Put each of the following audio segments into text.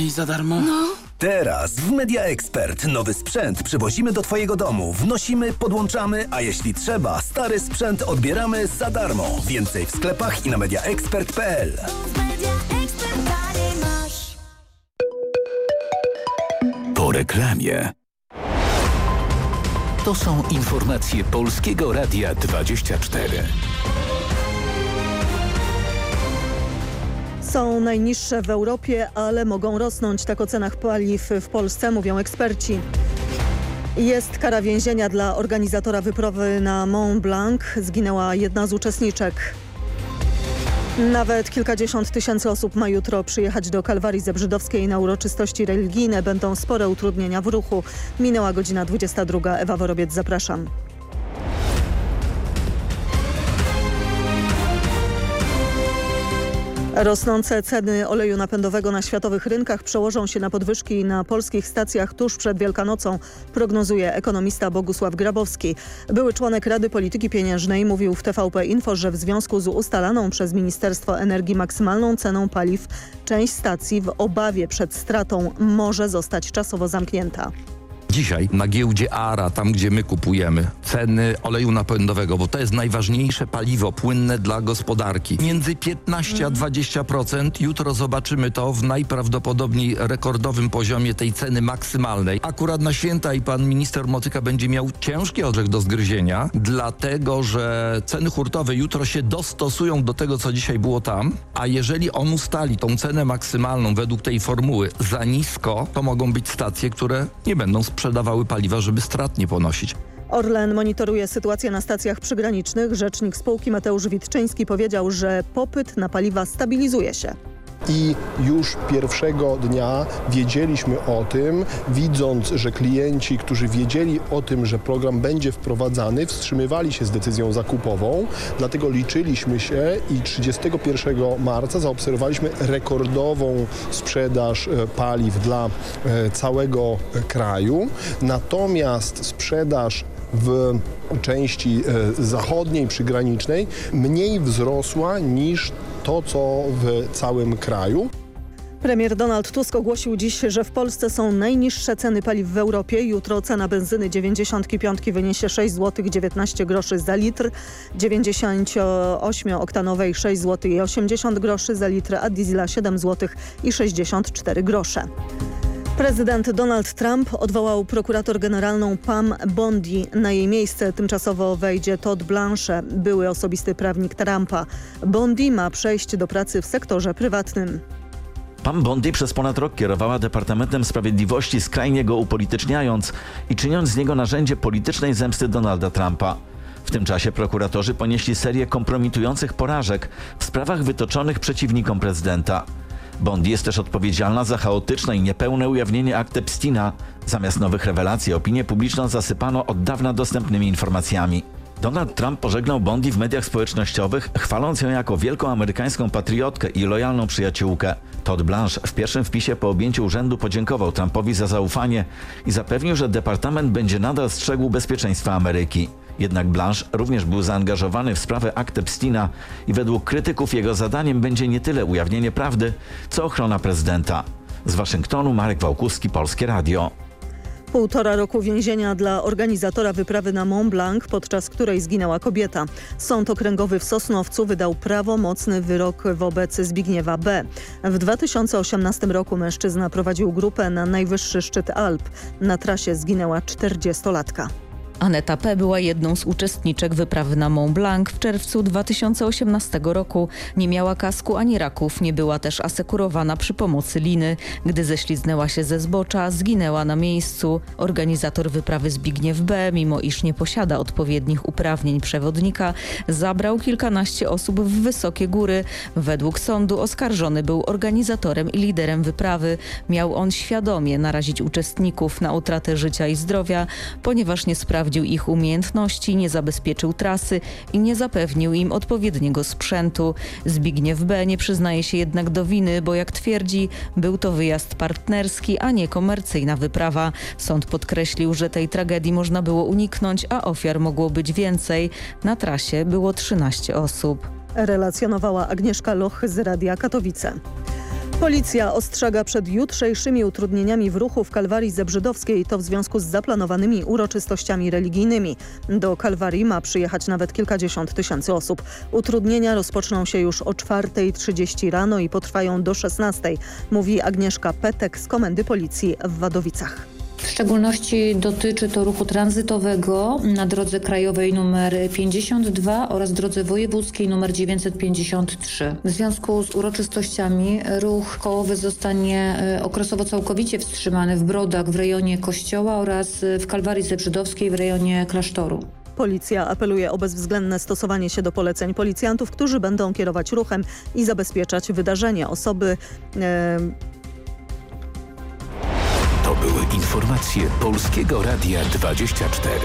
I za darmo? No. Teraz w Media Expert nowy sprzęt przywozimy do Twojego domu, wnosimy, podłączamy, a jeśli trzeba, stary sprzęt odbieramy za darmo. Więcej w sklepach i na mediaexpert.pl. Po reklamie. To są informacje Polskiego Radia 24. Są najniższe w Europie, ale mogą rosnąć. Tak o cenach paliw w Polsce mówią eksperci. Jest kara więzienia dla organizatora wyprawy na Mont Blanc. Zginęła jedna z uczestniczek. Nawet kilkadziesiąt tysięcy osób ma jutro przyjechać do Kalwarii Zebrzydowskiej na uroczystości religijne. Będą spore utrudnienia w ruchu. Minęła godzina 22. Ewa Worobiec, zapraszam. Rosnące ceny oleju napędowego na światowych rynkach przełożą się na podwyżki na polskich stacjach tuż przed Wielkanocą, prognozuje ekonomista Bogusław Grabowski. Były członek Rady Polityki Pieniężnej mówił w TVP Info, że w związku z ustalaną przez Ministerstwo Energii maksymalną ceną paliw część stacji w obawie przed stratą może zostać czasowo zamknięta. Dzisiaj na giełdzie ARA, tam gdzie my kupujemy, ceny oleju napędowego, bo to jest najważniejsze paliwo płynne dla gospodarki. Między 15 a 20%. Jutro zobaczymy to w najprawdopodobniej rekordowym poziomie tej ceny maksymalnej. Akurat na święta i pan minister Motyka będzie miał ciężki orzech do zgryzienia, dlatego że ceny hurtowe jutro się dostosują do tego, co dzisiaj było tam, a jeżeli on ustali tą cenę maksymalną według tej formuły za nisko, to mogą być stacje, które nie będą sprzedawały paliwa, żeby strat nie ponosić. Orlen monitoruje sytuację na stacjach przygranicznych. Rzecznik spółki Mateusz Witczyński powiedział, że popyt na paliwa stabilizuje się. I już pierwszego dnia wiedzieliśmy o tym, widząc, że klienci, którzy wiedzieli o tym, że program będzie wprowadzany, wstrzymywali się z decyzją zakupową. Dlatego liczyliśmy się i 31 marca zaobserwowaliśmy rekordową sprzedaż e, paliw dla e, całego kraju. Natomiast sprzedaż w części e, zachodniej, przygranicznej mniej wzrosła niż to, co w całym kraju. Premier Donald Tusk ogłosił dziś, że w Polsce są najniższe ceny paliw w Europie. Jutro cena benzyny 95 wyniesie 6 zł 19 groszy za litr, 98-oktanowej 6 zł i 80 groszy za litr, a diesla 7 zł i 64 grosze. Prezydent Donald Trump odwołał prokurator generalną Pam Bondi. Na jej miejsce tymczasowo wejdzie Todd Blanche, były osobisty prawnik Trumpa. Bondi ma przejść do pracy w sektorze prywatnym. Pam Bondi przez ponad rok kierowała Departamentem Sprawiedliwości, skrajnie go upolityczniając i czyniąc z niego narzędzie politycznej zemsty Donalda Trumpa. W tym czasie prokuratorzy ponieśli serię kompromitujących porażek w sprawach wytoczonych przeciwnikom prezydenta. Bond jest też odpowiedzialna za chaotyczne i niepełne ujawnienie akt Epsteina. Zamiast nowych rewelacji opinię publiczną zasypano od dawna dostępnymi informacjami. Donald Trump pożegnał Bondi w mediach społecznościowych, chwaląc ją jako wielką amerykańską patriotkę i lojalną przyjaciółkę. Todd Blanche w pierwszym wpisie po objęciu urzędu podziękował Trumpowi za zaufanie i zapewnił, że departament będzie nadal strzegł bezpieczeństwa Ameryki. Jednak Blanche również był zaangażowany w sprawę akt Epsteina i według krytyków jego zadaniem będzie nie tyle ujawnienie prawdy, co ochrona prezydenta. Z Waszyngtonu Marek Wałkuski, Polskie Radio. Półtora roku więzienia dla organizatora wyprawy na Mont Blanc, podczas której zginęła kobieta. Sąd okręgowy w Sosnowcu wydał prawomocny wyrok wobec Zbigniewa B. W 2018 roku mężczyzna prowadził grupę na najwyższy szczyt Alp. Na trasie zginęła 40-latka. Aneta P. była jedną z uczestniczek wyprawy na Mont Blanc w czerwcu 2018 roku. Nie miała kasku ani raków, nie była też asekurowana przy pomocy liny. Gdy ześliznęła się ze zbocza, zginęła na miejscu. Organizator wyprawy Zbigniew B., mimo iż nie posiada odpowiednich uprawnień przewodnika, zabrał kilkanaście osób w wysokie góry. Według sądu oskarżony był organizatorem i liderem wyprawy. Miał on świadomie narazić uczestników na utratę życia i zdrowia, ponieważ nie sprawdził sprawdził ich umiejętności, nie zabezpieczył trasy i nie zapewnił im odpowiedniego sprzętu. Zbigniew B. nie przyznaje się jednak do winy, bo jak twierdzi, był to wyjazd partnerski, a nie komercyjna wyprawa. Sąd podkreślił, że tej tragedii można było uniknąć, a ofiar mogło być więcej. Na trasie było 13 osób. Relacjonowała Agnieszka Loch z Radia Katowice. Policja ostrzega przed jutrzejszymi utrudnieniami w ruchu w Kalwarii Zebrzydowskiej. To w związku z zaplanowanymi uroczystościami religijnymi. Do Kalwarii ma przyjechać nawet kilkadziesiąt tysięcy osób. Utrudnienia rozpoczną się już o 4.30 rano i potrwają do 16.00, mówi Agnieszka Petek z Komendy Policji w Wadowicach. W szczególności dotyczy to ruchu tranzytowego na drodze krajowej nr 52 oraz drodze wojewódzkiej nr 953. W związku z uroczystościami ruch kołowy zostanie e, okresowo całkowicie wstrzymany w Brodach w rejonie Kościoła oraz w Kalwarii Zebrzydowskiej w rejonie klasztoru. Policja apeluje o bezwzględne stosowanie się do poleceń policjantów, którzy będą kierować ruchem i zabezpieczać wydarzenie. Osoby... E, były informacje Polskiego Radia 24.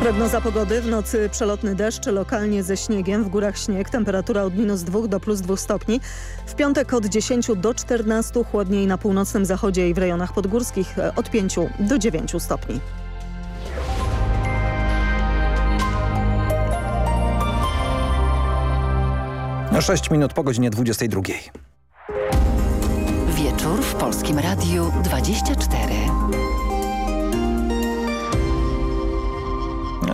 Prognoza pogody w nocy przelotny deszcz, lokalnie ze śniegiem, w górach śnieg, temperatura od minus 2 do plus 2 stopni. W piątek od 10 do 14, chłodniej na północnym zachodzie i w rejonach podgórskich e, od 5 do 9 stopni. 6 minut po godzinie 22. Wieczór w Polskim Radiu 24.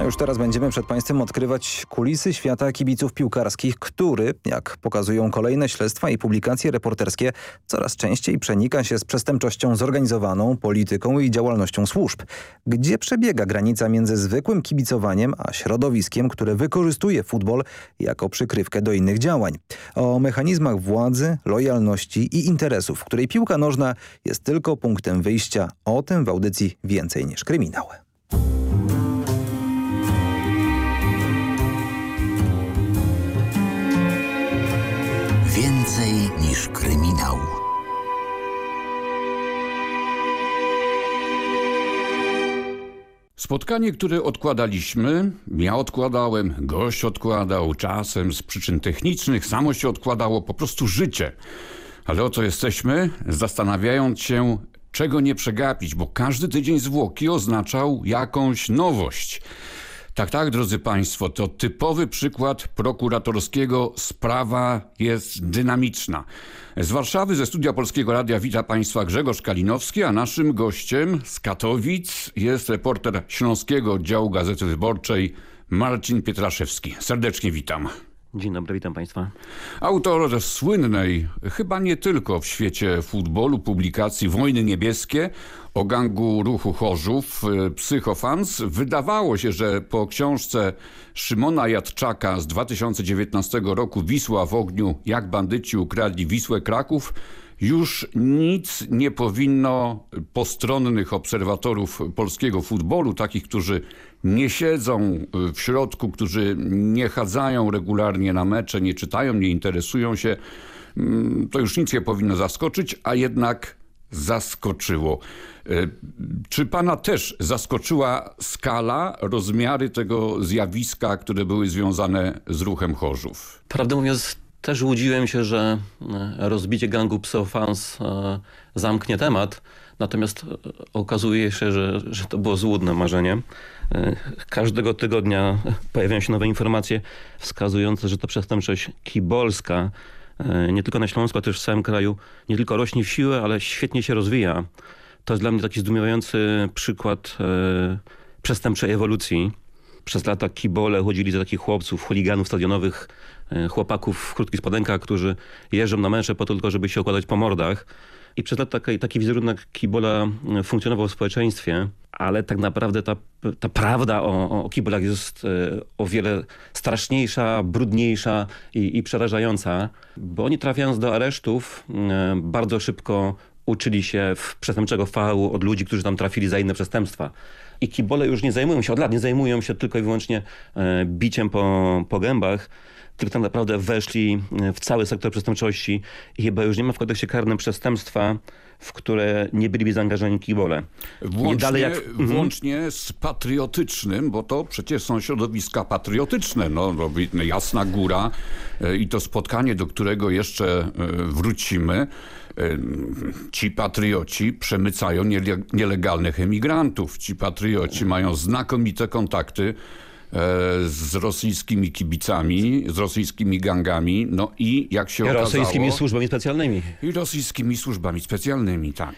A już teraz będziemy przed Państwem odkrywać kulisy świata kibiców piłkarskich, który, jak pokazują kolejne śledztwa i publikacje reporterskie, coraz częściej przenika się z przestępczością zorganizowaną, polityką i działalnością służb. Gdzie przebiega granica między zwykłym kibicowaniem, a środowiskiem, które wykorzystuje futbol jako przykrywkę do innych działań? O mechanizmach władzy, lojalności i interesów, której piłka nożna jest tylko punktem wyjścia. O tym w audycji Więcej niż kryminał. Więcej niż kryminał. Spotkanie, które odkładaliśmy, ja odkładałem, gość odkładał, czasem z przyczyn technicznych, samo się odkładało, po prostu życie. Ale oto jesteśmy, zastanawiając się, czego nie przegapić, bo każdy tydzień zwłoki oznaczał jakąś nowość. Tak, tak, drodzy Państwo, to typowy przykład prokuratorskiego. Sprawa jest dynamiczna. Z Warszawy, ze studia Polskiego Radia wita Państwa Grzegorz Kalinowski, a naszym gościem z Katowic jest reporter Śląskiego Oddziału Gazety Wyborczej Marcin Pietraszewski. Serdecznie witam. Dzień dobry, witam Państwa. Autor słynnej, chyba nie tylko w świecie futbolu, publikacji Wojny Niebieskie o gangu ruchu Chorzów, y, Psychofans. Wydawało się, że po książce Szymona Jadczaka z 2019 roku Wisła w ogniu, jak bandyci ukradli Wisłę Kraków, już nic nie powinno postronnych obserwatorów polskiego futbolu, takich, którzy nie siedzą w środku, którzy nie chadzają regularnie na mecze, nie czytają, nie interesują się, mm, to już nic nie powinno zaskoczyć, a jednak zaskoczyło. E, Czy pana też zaskoczyła skala, rozmiary tego zjawiska, które były związane z ruchem Chorzów? Prawdę mówiąc, też łudziłem się, że e, rozbicie gangu Pseofans e, zamknie temat, natomiast e, okazuje się, że, że to było złudne marzenie. E, Każdego tygodnia pojawiają się nowe informacje wskazujące, że to przestępczość kibolska e, nie tylko na Śląsku, ale też w całym kraju nie tylko rośnie w siłę, ale świetnie się rozwija. To jest dla mnie taki zdumiewający przykład e, przestępczej ewolucji. Przez lata kibole chodzili za takich chłopców, chuliganów stadionowych, chłopaków w krótkich spodenkach, którzy jeżdżą na mecze po to tylko, żeby się okładać po mordach. I przez lata taki, taki wizerunek kibola e, funkcjonował w społeczeństwie, ale tak naprawdę ta, ta prawda o, o kibolach jest e, o wiele straszniejsza, brudniejsza i, i przerażająca, bo oni trafiając do aresztów e, bardzo szybko uczyli się w przestępczego fału od ludzi, którzy tam trafili za inne przestępstwa. I kibole już nie zajmują się, od lat nie zajmują się tylko i wyłącznie biciem po, po gębach, tylko tak naprawdę weszli w cały sektor przestępczości i chyba już nie ma w kodeksie karnym przestępstwa, w które nie byliby zaangażowani kibole. Włącznie, Nie dalej jak... Mhm. włącznie z patriotycznym, bo to przecież są środowiska patriotyczne. No, Jasna Góra e, i to spotkanie, do którego jeszcze e, wrócimy. E, Ci patrioci przemycają niele- nielegalnych emigrantów. Ci patrioci mają znakomite kontakty e, z rosyjskimi kibicami, z rosyjskimi gangami, no i jak się I okazało... rosyjskimi służbami specjalnymi. I rosyjskimi służbami specjalnymi, tak.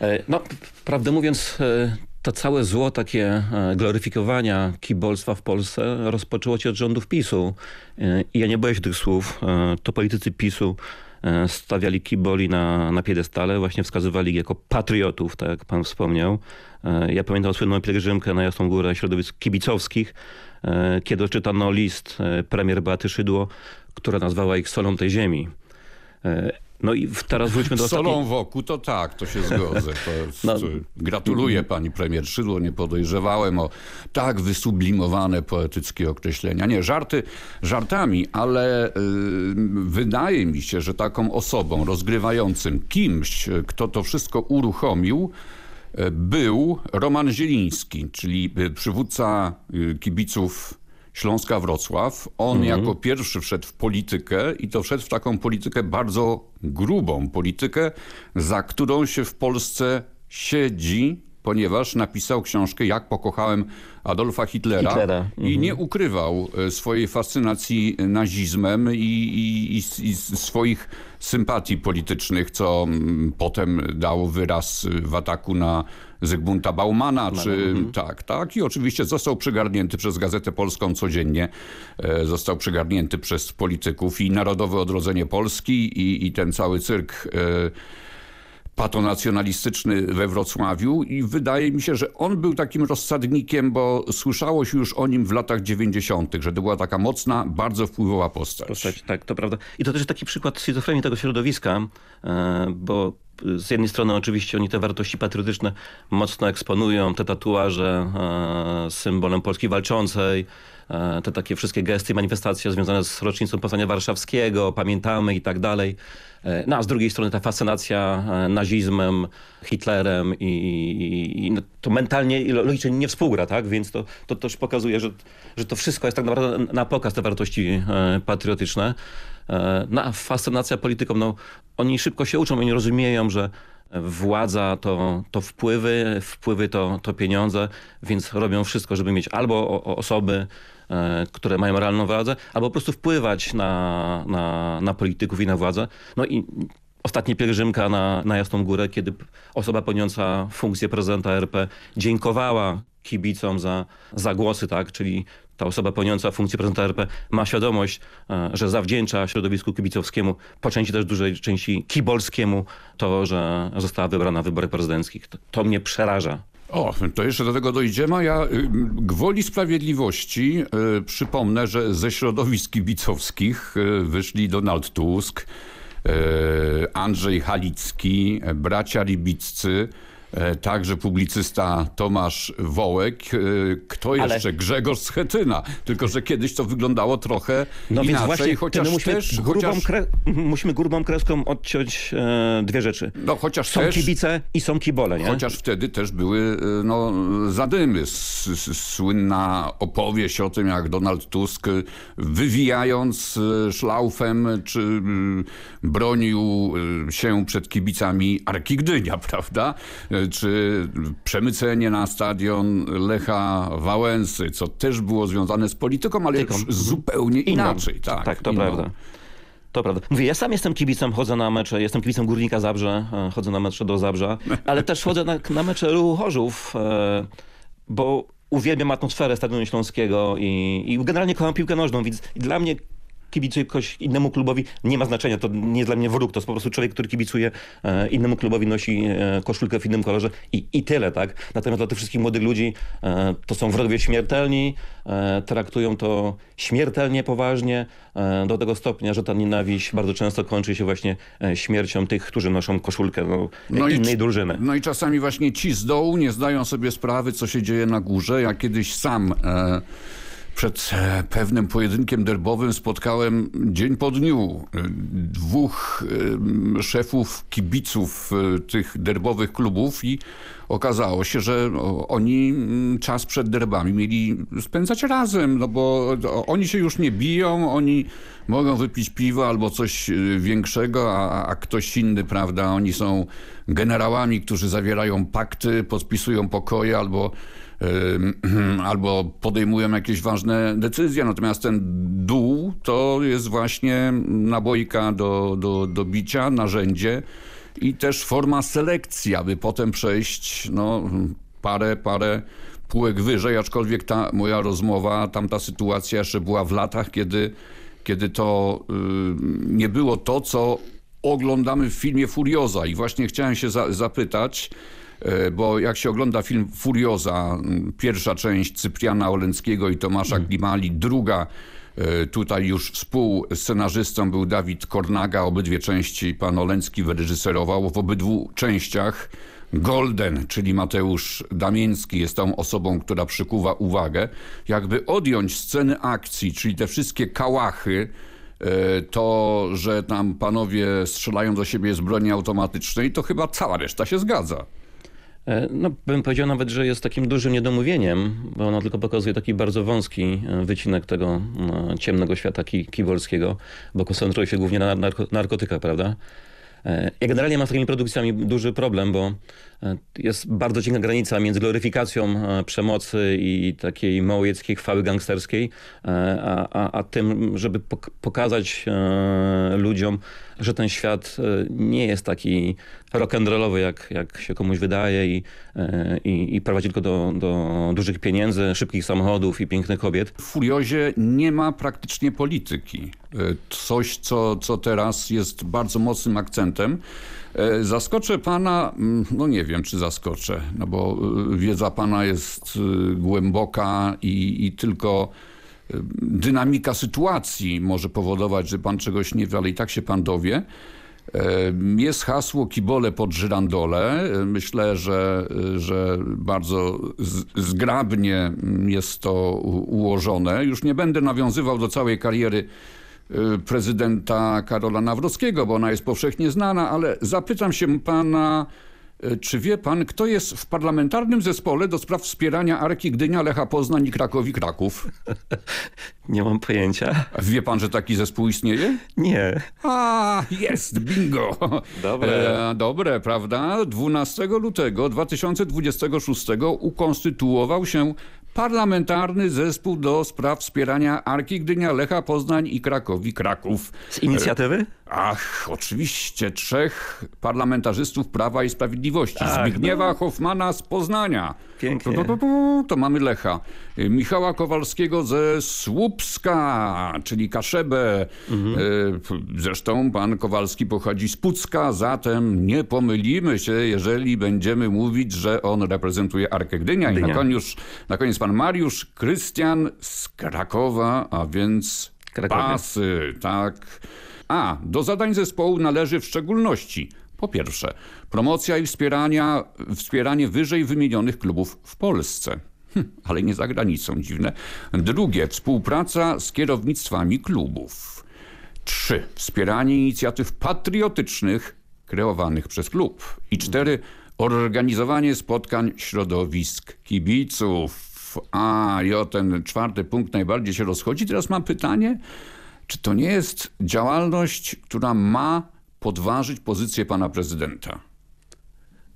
E, No, prawdę mówiąc, e, to całe zło takie e, gloryfikowania kibolstwa w Polsce rozpoczęło się od rządów PiSu. E, I ja nie boję się tych słów. E, To politycy PiSu e, stawiali kiboli na, na piedestale, właśnie wskazywali ich jako patriotów, tak jak pan wspomniał. E, Ja pamiętam słynną pielgrzymkę na Jasną Górę środowisk kibicowskich, e, kiedy odczytano list e, premier Beaty Szydło, która nazwała ich solą tej ziemi. E, No i teraz wróćmy do Solą ostatniej... wokół to tak, to się zgodzę. To jest, No. Gratuluję pani premier Szydło, nie podejrzewałem o tak wysublimowane poetyckie określenia. Nie, żarty żartami, ale wydaje mi się, że taką osobą rozgrywającym kimś, kto to wszystko uruchomił, był Roman Zieliński, czyli y, przywódca y, kibiców Śląska Wrocław. On jako pierwszy wszedł w politykę i to wszedł w taką politykę bardzo grubą. Politykę, za którą się w Polsce siedzi, ponieważ napisał książkę Jak pokochałem Adolfa Hitlera, Hitlera, i nie ukrywał e, swojej fascynacji nazizmem i, i, i, i swoich sympatii politycznych, co mm, potem dało wyraz w ataku na Zygmunta Baumana, czy tak, tak. I oczywiście został przygarnięty przez Gazetę Polską codziennie. E, Został przygarnięty przez polityków i Narodowe Odrodzenie Polski i, i ten cały cyrk e, patonacjonalistyczny we Wrocławiu i wydaje mi się, że on był takim rozsadnikiem, bo słyszało się już o nim w latach 90., że to była taka mocna, bardzo wpływowa postać. postać. Tak, to prawda. I to też jest taki przykład schizofrenii tego środowiska, e, bo z jednej strony oczywiście oni te wartości patriotyczne mocno eksponują, te tatuaże e, symbolem Polski Walczącej, te takie wszystkie gesty, manifestacje związane z rocznicą Powstania Warszawskiego, pamiętamy i tak dalej. E, No a z drugiej strony ta fascynacja e, nazizmem, Hitlerem i, i, i no, to mentalnie i logicznie nie współgra, tak? Więc to, to też pokazuje, że, że to wszystko jest tak naprawdę na pokaz te wartości e, patriotyczne. E, No a fascynacja polityką, no oni szybko się uczą, oni rozumieją, że władza to, to wpływy, wpływy to, to pieniądze, więc robią wszystko, żeby mieć albo osoby, e, które mają realną władzę, albo po prostu wpływać na, na, na polityków i na władzę. No i ostatnia pielgrzymka na, na Jasną Górę, kiedy osoba pełniąca funkcję prezydenta RP dziękowała kibicom za, za głosy, tak? Czyli ta osoba pełniąca funkcję prezydenta RP ma świadomość, e, że zawdzięcza środowisku kibicowskiemu, po części też dużej części kibolskiemu, to, że została wybrana w wyborach prezydenckich. To, to mnie przeraża. O, to jeszcze do tego dojdziemy, ja y, gwoli sprawiedliwości y, przypomnę, że ze środowisk kibicowskich y, wyszli Donald Tusk, Andrzej Halicki, bracia Ribiccy, y, także publicysta Tomasz Wołek, y, kto Ale- jeszcze? Grzegorz Schetyna. Tylko, że kiedyś to wyglądało trochę No inaczej, więc właśnie chociaż musimy, też... grubą chociaż, kre... musimy grubą kreską odciąć e, dwie rzeczy. no, chociaż Są też... kibice i są kibole, nie? Chociaż wtedy też były y, no, zadymy. S, s, słynna opowieść o tym, jak Donald Tusk wywijając szlaufem, czy bronił się przed kibicami Arki Gdynia, prawda? Czy przemycenie na stadion Lecha Wałęsy, co też było związane z polityką, ale już zupełnie Inną. inaczej. Tak, tak to inną. prawda. To prawda. Mówię, ja sam jestem kibicem, chodzę na mecze, jestem kibicem Górnika Zabrze, e, chodzę na mecze do Zabrza, ale też chodzę na, na mecze Ruchu Chorzów, e, bo uwielbiam atmosferę Stadionu Śląskiego i, i generalnie kocham piłkę nożną, więc dla mnie kibicuję kogoś innemu klubowi, nie ma znaczenia, to nie jest dla mnie wróg, to jest po prostu człowiek, który kibicuje e, innemu klubowi, nosi e, koszulkę w innym kolorze i, i tyle, tak? Natomiast dla tych wszystkich młodych ludzi e, to są wrogowie śmiertelni, traktują to śmiertelnie poważnie, do tego stopnia, że ta nienawiść bardzo często kończy się właśnie śmiercią tych, którzy noszą koszulkę no, No i innej c- drużyny. No i czasami właśnie ci z dołu nie zdają sobie sprawy, co się dzieje na górze. Ja kiedyś sam e, Przed e, pewnym pojedynkiem derbowym spotkałem dzień po dniu e, dwóch e, szefów kibiców tych derbowych klubów i okazało się, że oni mm, czas przed derbami mieli spędzać razem, no bo oni się już nie biją, oni mogą wypić piwo albo coś większego, a, a ktoś inny, prawda, oni są generałami, którzy zawierają pakty, podpisują pokoje albo albo podejmują jakieś ważne decyzje. Natomiast ten dół to jest właśnie nabojka do, do, do bicia, narzędzie i też forma selekcji, aby potem przejść no, parę, parę półek wyżej, aczkolwiek ta moja rozmowa, tamta sytuacja jeszcze była w latach, kiedy, kiedy to nie było to, co oglądamy w filmie Furioza i właśnie chciałem się za, zapytać, bo jak się ogląda film Furioza, pierwsza część Cypriana Olenckiego i Tomasza Glimali, druga e, Tutaj już współscenarzystą był Dawid Kornaga. Obydwie części pan Olencki wyreżyserował. W obydwu częściach Golden, czyli Mateusz Damiński jest tą osobą, która przykuwa uwagę. Jakby odjąć sceny akcji, czyli te wszystkie kałachy, e, to, że tam panowie strzelają do siebie z broni automatycznej, to chyba cała reszta się zgadza. E, no, bym powiedział nawet, że jest takim dużym niedomówieniem, bo ona tylko pokazuje taki bardzo wąski e, wycinek tego no, ciemnego świata ki kibolskiego, bo koncentruje się głównie na narko narkotykach, prawda? E, ja generalnie mam z takimi produkcjami duży problem, bo jest bardzo cienka granica między gloryfikacją przemocy i takiej małowieckiej chwały gangsterskiej, a, a, a tym, żeby pokazać ludziom, że ten świat nie jest taki rock'n'rollowy, jak, jak się komuś wydaje i, e, i, i prowadzi tylko do, do dużych pieniędzy, szybkich samochodów i pięknych kobiet. W Furiozie nie ma praktycznie polityki. E, coś, co, co teraz jest bardzo mocnym akcentem. E, zaskoczę pana, mm, no nie wiem, czy zaskoczę, no bo wiedza pana jest głęboka i, i tylko dynamika sytuacji może powodować, że pan czegoś nie wie, ale i tak się pan dowie. Jest hasło kibole pod żyrandole. Myślę, że, że bardzo zgrabnie jest to ułożone. Już nie będę nawiązywał do całej kariery y, prezydenta Karola Nawrockiego, bo ona jest powszechnie znana, ale zapytam się pana czy wie pan, kto jest w parlamentarnym zespole do spraw wspierania Arki Gdynia, Lecha Poznań i Krakowi Kraków? Nie mam pojęcia. Wie pan, że taki zespół istnieje? Nie. A, jest, bingo. Dobre. E, dobre, prawda? 12 lutego 2026 ukonstytuował się Parlamentarny Zespół do Spraw Wspierania Arki Gdynia, Lecha Poznań i Krakowi Kraków. Z inicjatywy? Ach, oczywiście trzech parlamentarzystów Prawa i Sprawiedliwości. Tak, Zbigniewa no. Hoffmana z Poznania. Pięknie. To, mamy Lecha. Michała Kowalskiego ze Słupska, czyli Kaszebę. Mhm. Zresztą pan Kowalski pochodzi z Pucka, zatem nie pomylimy się, jeżeli będziemy mówić, że on reprezentuje Arkę Gdynia. Gdynia. I na koniec, na koniec pan Mariusz Krystian z Krakowa, a więc Krakowie. Pasy, tak. A do zadań zespołu należy w szczególności po pierwsze promocja i wspierania, wspieranie wyżej wymienionych klubów w Polsce. Hm, ale nie za granicą, dziwne. Drugie, współpraca z kierownictwami klubów. Trzy, wspieranie inicjatyw patriotycznych kreowanych przez klub. I cztery, organizowanie spotkań środowisk kibiców. A, i o ten czwarty punkt najbardziej się rozchodzi. Teraz mam pytanie, czy to nie jest działalność, która ma podważyć pozycję pana prezydenta?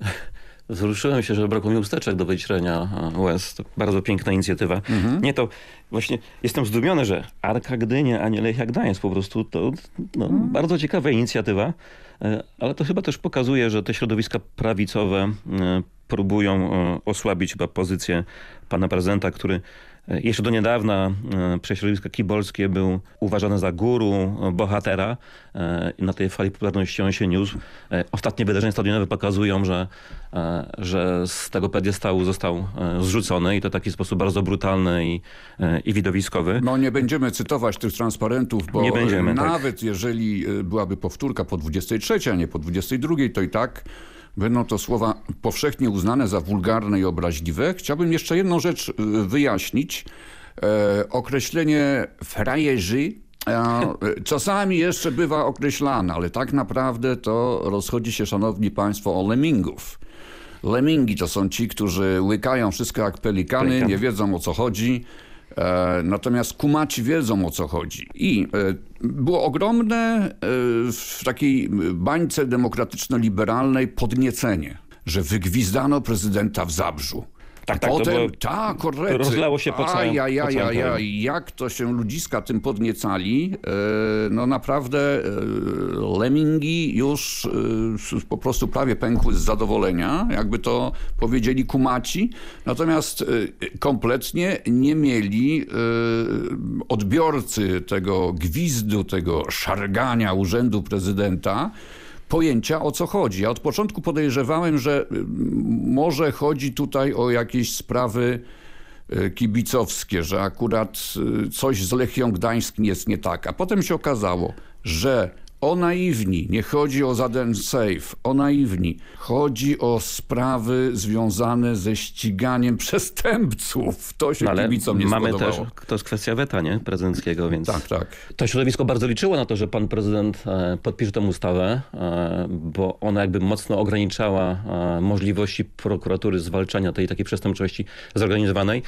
Wzruszyłem się, że brakło mi usteczek do wycierania łez. To bardzo piękna inicjatywa. Mhm. Nie, to właśnie jestem zdumiony, że Arka Gdynia, a nie Lechia Gdańsk po prostu to no, mhm. bardzo ciekawa inicjatywa, e, ale to chyba też pokazuje, że te środowiska prawicowe e, próbują e, osłabić chyba pozycję pana prezydenta, który jeszcze do niedawna e, przez środowisko kibolskie był uważany za guru, e, bohatera. E, na tej fali popularności on się niósł. Ostatnie wydarzenia stadionowe pokazują, że, że z tego pediestału został zrzucony i to w taki sposób bardzo brutalny i, i widowiskowy. No nie będziemy cytować tych transparentów, bo nie będziemy, tak. nawet tak. jeżeli byłaby powtórka po 23, a nie po 22, to i tak Będą to słowa powszechnie uznane za wulgarne i obraźliwe. Chciałbym jeszcze jedną rzecz y, wyjaśnić. E, określenie frajerzy e, czasami jeszcze bywa określane, ale tak naprawdę to rozchodzi się, szanowni państwo, o lemmingów. Lemingi to są ci, którzy łykają wszystko jak pelikany, Pelikan. nie wiedzą o co chodzi. E, natomiast kumaci wiedzą o co chodzi. I e, było ogromne e, w takiej bańce demokratyczno-liberalnej podniecenie, że wygwizdano prezydenta w Zabrzu. Tak, tak, Potem, było- tak, rozlało się po całym- po całym kraju. Ajajajajaj, jak to się ludziska tym podniecali. E, no naprawdę e, lemingi już e, po prostu prawie pękły z zadowolenia, jakby to powiedzieli kumaci. Natomiast kompletnie nie mieli odbiorcy tego gwizdu, tego szargania urzędu prezydenta, pojęcia o co chodzi. Ja od początku podejrzewałem, że y, może chodzi tutaj o jakieś sprawy y, kibicowskie, że akurat y, coś z Lechią Gdańsk jest nie tak. A potem się okazało, że o naiwni, nie chodzi o żaden safe, o naiwni. Chodzi o sprawy związane ze ściganiem przestępców. To się No ale kibicom nie mamy spodobało. też, to jest kwestia weta, nie? Prezydenckiego, więc... Tak, tak. To środowisko bardzo liczyło na to, że pan prezydent e, podpisze tę ustawę, e, bo ona jakby mocno ograniczała e, możliwości prokuratury zwalczania tej takiej przestępczości zorganizowanej.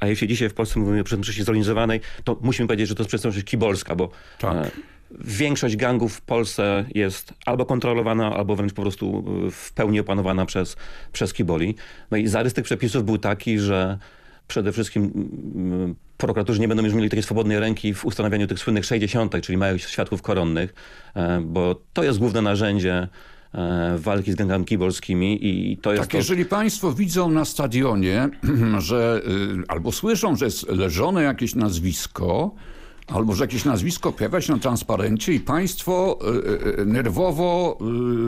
A jeśli dzisiaj w Polsce mówimy o przestępczości zorganizowanej, to musimy powiedzieć, że to jest przestępczość kibolska, bo Tak. Większość gangów w Polsce jest albo kontrolowana, albo wręcz po prostu e, w pełni opanowana przez, przez kiboli. No i zarys tych przepisów był taki, że przede wszystkim mm, prokuratorzy nie będą już mieli takiej swobodnej ręki w ustanawianiu tych słynnych 60, czyli małych świadków koronnych, e, bo to jest główne narzędzie e, walki z gangami kibolskimi i to jest Tak, to... jeżeli państwo widzą na stadionie, że y, albo słyszą, że jest leżone jakieś nazwisko, albo że jakieś nazwisko pojawia się na transparencie i państwo y, y, nerwowo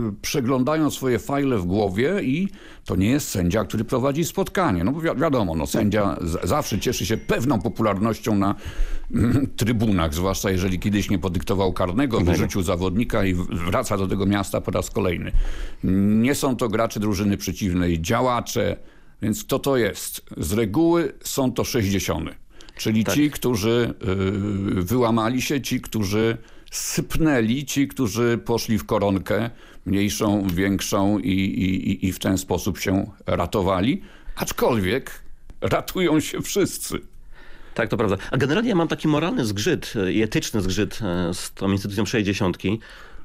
y, przeglądają swoje fajle w głowie i to nie jest sędzia, który prowadzi spotkanie. No bo wi wiadomo, no, sędzia zawsze cieszy się pewną popularnością na mm, trybunach, zwłaszcza jeżeli kiedyś nie podyktował karnego, wyrzucił zawodnika i wraca do tego miasta po raz kolejny. Nie są to gracze drużyny przeciwnej, działacze, więc kto to jest? Z reguły są to 60. Czyli ci, którzy y, wyłamali się, ci, którzy sypnęli, ci, którzy poszli w koronkę mniejszą, większą i, i, i w ten sposób się ratowali. Aczkolwiek ratują się wszyscy. Tak, to prawda. A generalnie ja mam taki moralny zgrzyt e, i etyczny zgrzyt e, z tą instytucją 60.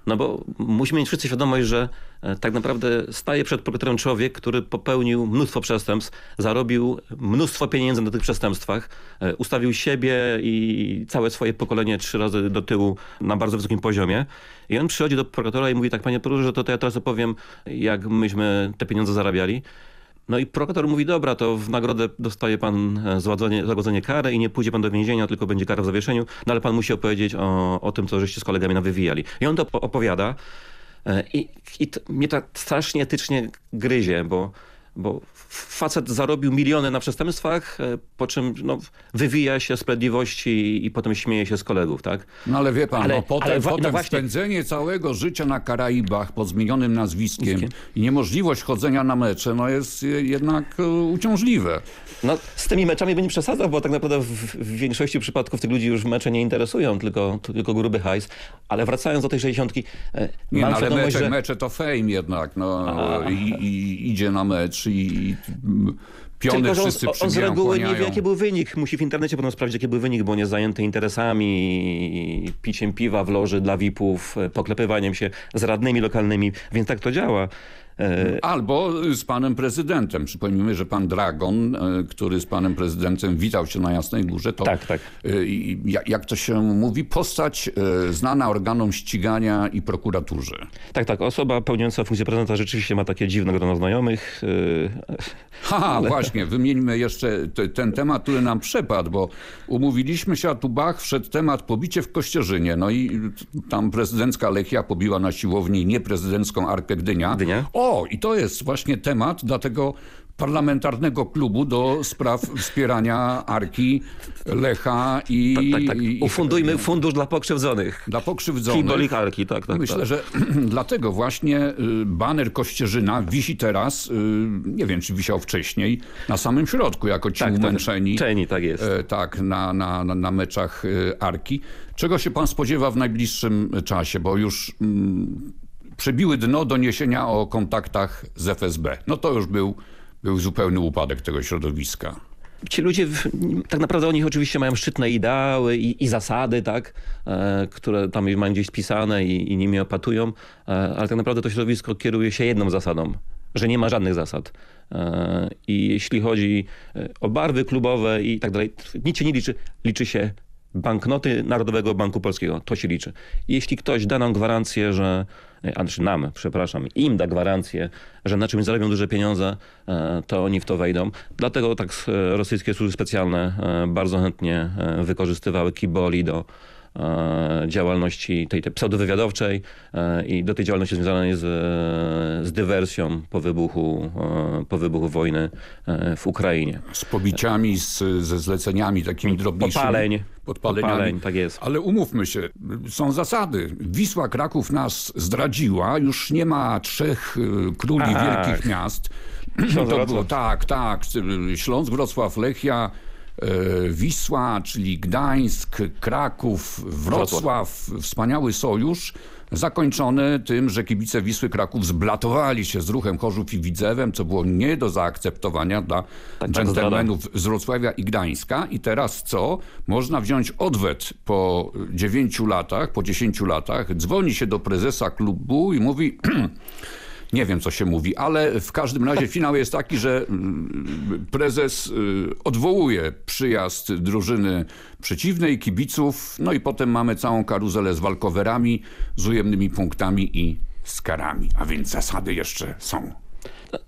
No bo musimy mieć wszyscy świadomość, że e, tak naprawdę staje przed prokuratorem człowiek, który popełnił mnóstwo przestępstw, zarobił mnóstwo pieniędzy na tych przestępstwach, e, ustawił siebie i całe swoje pokolenie trzy razy do tyłu na bardzo wysokim poziomie. I on przychodzi do prokuratora i mówi tak, panie prokuratorze, to, to ja teraz opowiem, jak myśmy te pieniądze zarabiali. No i prokurator mówi, dobra, to w nagrodę dostaje pan e, złagodzenie, złagodzenie kary i nie pójdzie pan do więzienia, tylko będzie kara w zawieszeniu, no ale pan musi opowiedzieć o, o tym, co żeście z kolegami nawywijali. I on to op- opowiada e, i, i to, mnie to strasznie etycznie gryzie, bo, bo facet zarobił miliony na przestępstwach, e, po czym no, wywija się sprawiedliwości i potem śmieje się z kolegów, tak? No ale wie pan, Ale- no, potem, ale no potem właśnie- spędzenie całego życia na Karaibach pod zmienionym nazwiskiem i niemożliwość chodzenia na mecze, no jest je- jednak e, uciążliwe. No, z tymi meczami bym nie przesadzał, bo tak naprawdę w, w większości przypadków tych ludzi już mecze nie interesują, tylko, tylko gruby hajs. Ale wracając do tej 60, e, Nie, no, ale mecze, że... mecze to fame jednak. No, i, i idzie na mecz i, i piony Tylko, że on, wszyscy on z reguły nie wie, kłaniają. jaki był wynik. Musi w internecie potem sprawdzić, jaki był wynik, bo jest zajęty interesami, piciem piwa w loży dla VIP-ów, poklepywaniem się z radnymi lokalnymi, więc tak to działa. E, Albo z panem prezydentem. Przypomnijmy, że pan Dragon, e, który z panem prezydentem witał się na Jasnej Górze, to Tak, tak. e, jak, to się mówi, postać znana organom ścigania i prokuraturze. Tak, tak. Osoba pełniąca funkcję prezydenta rzeczywiście ma takie dziwne grono znajomych. e, Haha, właśnie, wymieńmy jeszcze te, ten temat, który nam przepadł, bo umówiliśmy się, a tu Bach wszedł temat pobicie w Kościerzynie. No i tam prezydencka Lechia pobiła na siłowni nieprezydencką Arkę Gdynia. Gdynia. O, i to jest właśnie temat, dlatego parlamentarnego klubu do spraw wspierania Arki, Lecha i... Tak, tak, tak. Ufundujmy fundusz dla pokrzywdzonych. Dla pokrzywdzonych. Kibolik Arki, tak, tak. Myślę, tak. że dlatego właśnie y, baner Kościerzyna wisi teraz, y, nie wiem czy wisiał wcześniej, na samym środku, jako ci Tak, tak. umęczeni. Czeni, tak jest. E, tak, na, na, na, meczach y, Arki. Czego się pan spodziewa w najbliższym czasie? Bo już mm, przebiły dno doniesienia o kontaktach z FSB. No to już był, był zupełny upadek tego środowiska. Ci ludzie, tak naprawdę oni oczywiście mają szczytne ideały i, i zasady, tak, e, które tam mają gdzieś spisane i, i nimi opatują, e, ale tak naprawdę to środowisko kieruje się jedną zasadą, że nie ma żadnych zasad. E, I jeśli chodzi e, o barwy klubowe i tak dalej, nic się nie liczy, liczy się banknoty Narodowego Banku Polskiego. To się liczy. Jeśli ktoś da nam gwarancję, że, znaczy nam, przepraszam, im da gwarancję, że na czymś zarobią duże pieniądze, e, to oni w to wejdą. Dlatego tak e, rosyjskie służby specjalne bardzo chętnie wykorzystywały Kiboli do działalności tej, tej pseudowywiadowczej e, i do tej działalności związanej z, e, z dywersją po wybuchu, e, po wybuchu wojny e, w Ukrainie. Z pobiciami, z, ze zleceniami takimi drobniejszymi. Podpaleń. Podpaleniami. Podpaleń, tak jest. Ale umówmy się, są zasady. Wisła Kraków nas zdradziła, już nie ma trzech króli wielkich miast. Śląsk, to było, tak, tak. Śląsk, Wrocław, Lechia, Wisła, czyli Gdańsk, Kraków, Wrocław. Wspaniały sojusz. Zakończony tym, że kibice Wisły Kraków zblatowali się z ruchem Chorzów i Widzewem, co było nie do zaakceptowania dla tak, dżentelmenów z Wrocławia i Gdańska. I teraz co? Można wziąć odwet po 9 latach, po 10 latach, dzwoni się do prezesa klubu i mówi... Nie wiem, co się mówi, ale w każdym razie finał jest taki, że mm, prezes y, odwołuje przyjazd drużyny przeciwnej, kibiców, no i potem mamy całą karuzelę z walkowerami, z ujemnymi punktami i z karami. A więc zasady jeszcze są.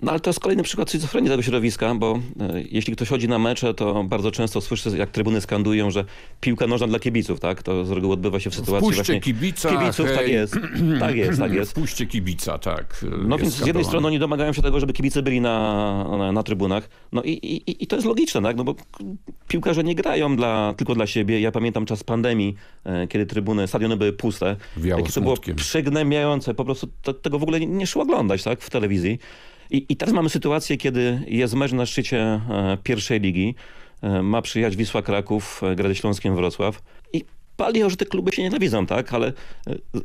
No ale to jest kolejny przykład schizofrenii tego środowiska, bo e, jeśli ktoś chodzi na mecze, to bardzo często słyszy, jak trybuny skandują, że piłka nożna dla kibiców, tak? To z reguły odbywa się w sytuacji Wpuśćcie właśnie kibica, kibiców, tak hej. jest. Tak jest, tak jest. Wpuśćcie kibica, tak. No więc z jednej strony oni domagają się tego, żeby kibice byli na, na, na trybunach. No i, i, i to jest logiczne, tak? No bo piłkarze nie grają dla, tylko dla siebie. Ja pamiętam czas pandemii, e, kiedy trybuny, stadiony były puste. Wiało Jakie to było przygnębiające. Po prostu to, tego w ogóle nie, nie szło oglądać, tak? W telewizji. I, teraz mamy sytuację, kiedy jest mecz na szczycie e, pierwszej ligi. E, ma przyjechać Wisła Kraków, e, gra ze Śląskiem Wrocław. I palią, że te kluby się nienawidzą, tak? Ale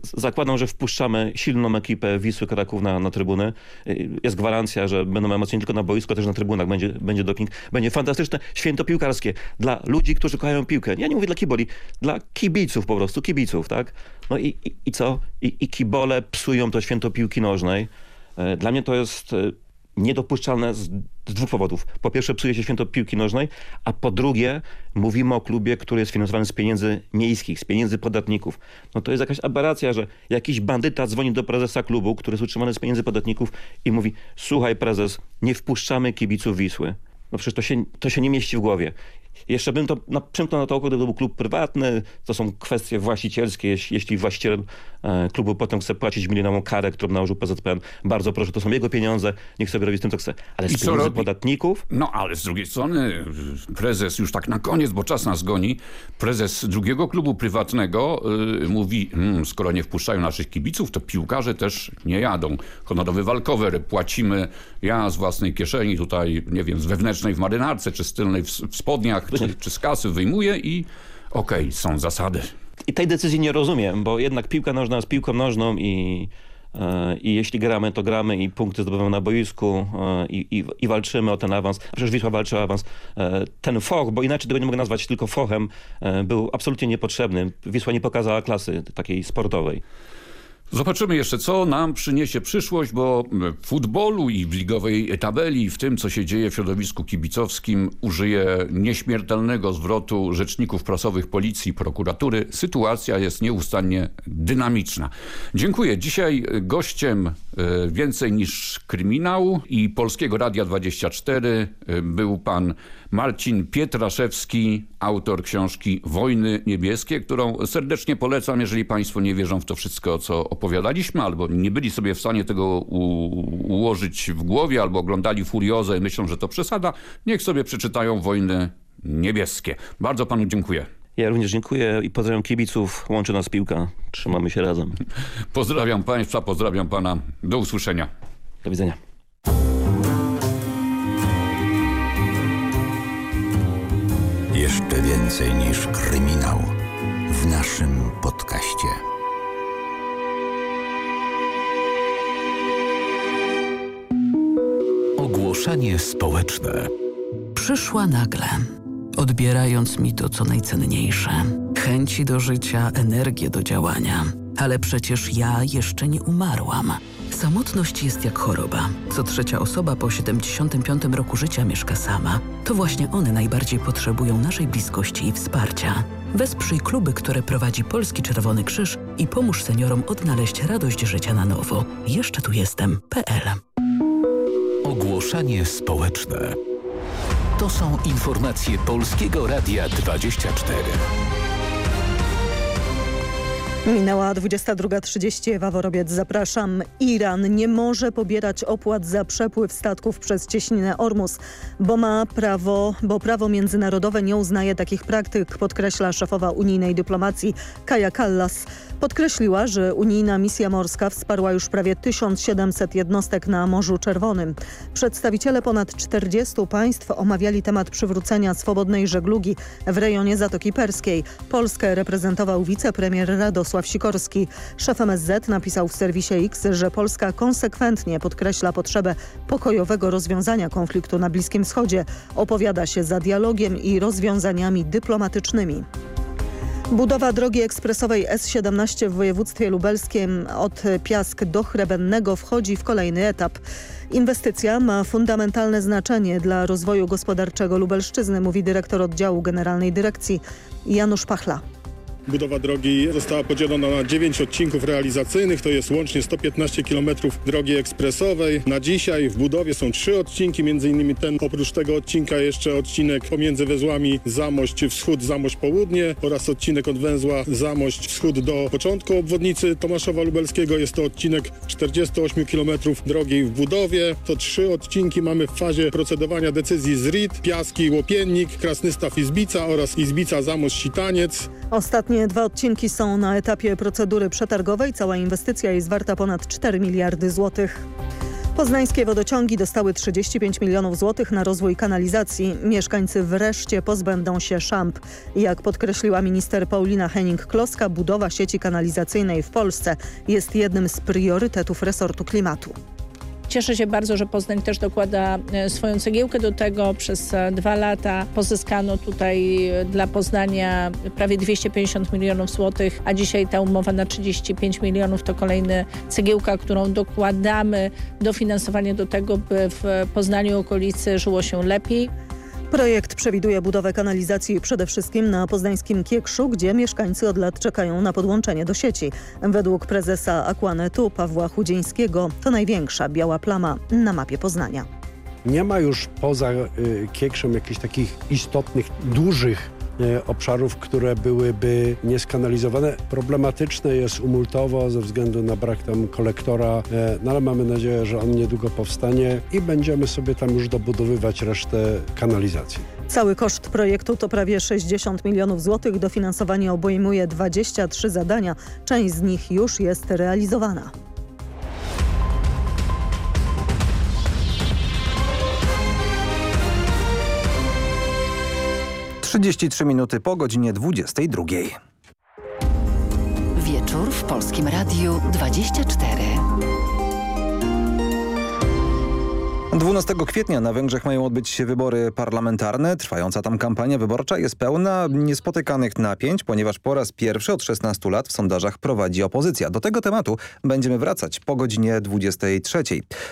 zakładam, że wpuszczamy silną ekipę Wisły Kraków na, na trybuny. E, Jest gwarancja, że będą emocje nie tylko na boisku, ale też na trybunach. Będzie, będzie doping. Będzie fantastyczne święto piłkarskie dla ludzi, którzy kochają piłkę. Ja nie mówię dla kiboli, dla kibiców po prostu, kibiców, tak? No i, i, i co? I, I kibole psują to święto piłki nożnej. E, Dla mnie to jest e, niedopuszczalne z dwóch powodów. Po pierwsze psuje się święto piłki nożnej, a po drugie mówimy o klubie, który jest finansowany z pieniędzy miejskich, z pieniędzy podatników. No to jest jakaś aberracja, że jakiś bandyta dzwoni do prezesa klubu, który jest utrzymany z pieniędzy podatników i mówi słuchaj prezes, nie wpuszczamy kibiców Wisły. No przecież to się, to się nie mieści w głowie. Jeszcze bym to na, przymknął na to oko, gdyby to był klub prywatny. To są kwestie właścicielskie. Jeśli, jeśli właściciel e, klubu potem chce płacić milionową karę, którą nałożył PZPN, bardzo proszę, to są jego pieniądze, niech sobie robi z tym, co chce. Ale z pieniędzy podatników? No ale z drugiej strony prezes, już tak na koniec, bo czas nas goni, prezes drugiego klubu prywatnego y, mówi, mm, skoro nie wpuszczają naszych kibiców, to piłkarze też nie jadą. Honorowy walkover płacimy ja z własnej kieszeni, tutaj nie wiem, z wewnętrznej w marynarce, czy z tylnej w, w spodniach, czy, czy z kasy wyjmuję i okej, są zasady. I tej decyzji nie rozumiem, bo jednak piłka nożna jest piłką nożną i, e, i jeśli gramy, to gramy i punkty zdobywamy na boisku e, i, i, i walczymy o ten awans. A przecież Wisła walczy o awans. E, Ten foch, bo inaczej tego nie mogę nazwać tylko fochem, był absolutnie niepotrzebny. Wisła nie pokazała klasy takiej sportowej. Zobaczymy jeszcze, co nam przyniesie przyszłość, bo w futbolu i w ligowej tabeli, w tym, co się dzieje w środowisku kibicowskim, użyję nieśmiertelnego zwrotu rzeczników prasowych policji prokuratury. Sytuacja jest nieustannie dynamiczna. Dziękuję. Dzisiaj gościem e, więcej niż kryminał i Polskiego Radia 24 e, był pan Marcin Pietraszewski, autor książki Wojny Niebieskie, którą serdecznie polecam, jeżeli Państwo nie wierzą w to wszystko, co opowiadaliśmy, albo nie byli sobie w stanie tego ułożyć w głowie, albo oglądali Furiozę i myślą, że to przesada, niech sobie przeczytają Wojny Niebieskie. Bardzo Panu dziękuję. Ja również dziękuję i pozdrawiam kibiców. Łączy nas piłka. Trzymamy się razem. Pozdrawiam Państwa, pozdrawiam Pana. Do usłyszenia. Do widzenia. Jeszcze więcej niż kryminał w naszym podcaście. Ogłoszenie społeczne. Przyszła nagle, odbierając mi to, co najcenniejsze. Chęci do życia, energię do działania. Ale przecież ja jeszcze nie umarłam. Samotność jest jak choroba. Co trzecia osoba po 75 roku życia mieszka sama. To właśnie one najbardziej potrzebują naszej bliskości i wsparcia. Wesprzyj kluby, które prowadzi Polski Czerwony Krzyż i pomóż seniorom odnaleźć radość życia na nowo. Jeszcze tu jestem.pl Ogłoszenie społeczne. To są informacje Polskiego Radia 24. Minęła 22.30. Ewa Worobiec, zapraszam. Iran nie może pobierać opłat za przepływ statków przez cieśninę Ormus, bo ma prawo, bo prawo międzynarodowe nie uznaje takich praktyk, podkreśla szefowa unijnej dyplomacji Kaja Kallas. Podkreśliła, że unijna misja morska wsparła już prawie 1700 jednostek na Morzu Czerwonym. Przedstawiciele ponad 40 państw omawiali temat przywrócenia swobodnej żeglugi w rejonie Zatoki Perskiej. Polskę reprezentował wicepremier Radosław Sikorski. Szef MSZ napisał w serwisie X, że Polska konsekwentnie podkreśla potrzebę pokojowego rozwiązania konfliktu na Bliskim Wschodzie. Opowiada się za dialogiem i rozwiązaniami dyplomatycznymi. Budowa drogi ekspresowej S17 w województwie lubelskim od Piask do Chrebennego wchodzi w kolejny etap. Inwestycja ma fundamentalne znaczenie dla rozwoju gospodarczego Lubelszczyzny, mówi dyrektor oddziału Generalnej Dyrekcji Janusz Pachla. Budowa drogi została podzielona na 9 odcinków realizacyjnych, to jest łącznie 115 km drogi ekspresowej. Na dzisiaj w budowie są trzy odcinki, innymi ten oprócz tego odcinka jeszcze odcinek pomiędzy węzłami Zamość Wschód, Zamość Południe oraz odcinek od węzła Zamość Wschód do początku obwodnicy Tomaszowa Lubelskiego. Jest to odcinek 48 km drogi w budowie. To trzy odcinki mamy w fazie procedowania decyzji z RIT, Piaski, Łopiennik, Krasnystaw Izbica oraz Izbica Zamość Sitaniec. Dwa odcinki są na etapie procedury przetargowej. Cała inwestycja jest warta ponad 4 miliardy złotych. Poznańskie wodociągi dostały 35 milionów złotych na rozwój kanalizacji. Mieszkańcy wreszcie pozbędą się szamp. Jak podkreśliła minister Paulina Henning-Kloska, budowa sieci kanalizacyjnej w Polsce jest jednym z priorytetów resortu klimatu. Cieszę się bardzo, że Poznań też dokłada e, swoją cegiełkę do tego. Przez e, dwa lata pozyskano tutaj e, dla Poznania prawie 250 milionów złotych, a dzisiaj ta umowa na 35 milionów to kolejna cegiełka, którą dokładamy dofinansowanie do tego, by w Poznaniu okolicy żyło się lepiej. Projekt przewiduje budowę kanalizacji przede wszystkim na poznańskim Kiekszu, gdzie mieszkańcy od lat czekają na podłączenie do sieci. Według prezesa Aquanetu Pawła Chudzińskiego to największa biała plama na mapie Poznania. Nie ma już poza y, Kiekszem jakichś takich istotnych, dużych obszarów, które byłyby nieskanalizowane. Problematyczne jest umultowo ze względu na brak tam kolektora, e, no ale mamy nadzieję, że on niedługo powstanie i będziemy sobie tam już dobudowywać resztę kanalizacji. Cały koszt projektu to prawie 60 milionów złotych. Dofinansowanie obejmuje 23 zadania. Część z nich już jest realizowana. 33 minuty po godzinie 22. Wieczór w Polskim Radiu 24. 12 kwietnia na Węgrzech mają odbyć się wybory parlamentarne. Trwająca tam kampania wyborcza jest pełna niespotykanych napięć, ponieważ po raz pierwszy od 16 lat w sondażach prowadzi opozycja. Do tego tematu będziemy wracać po godzinie 23.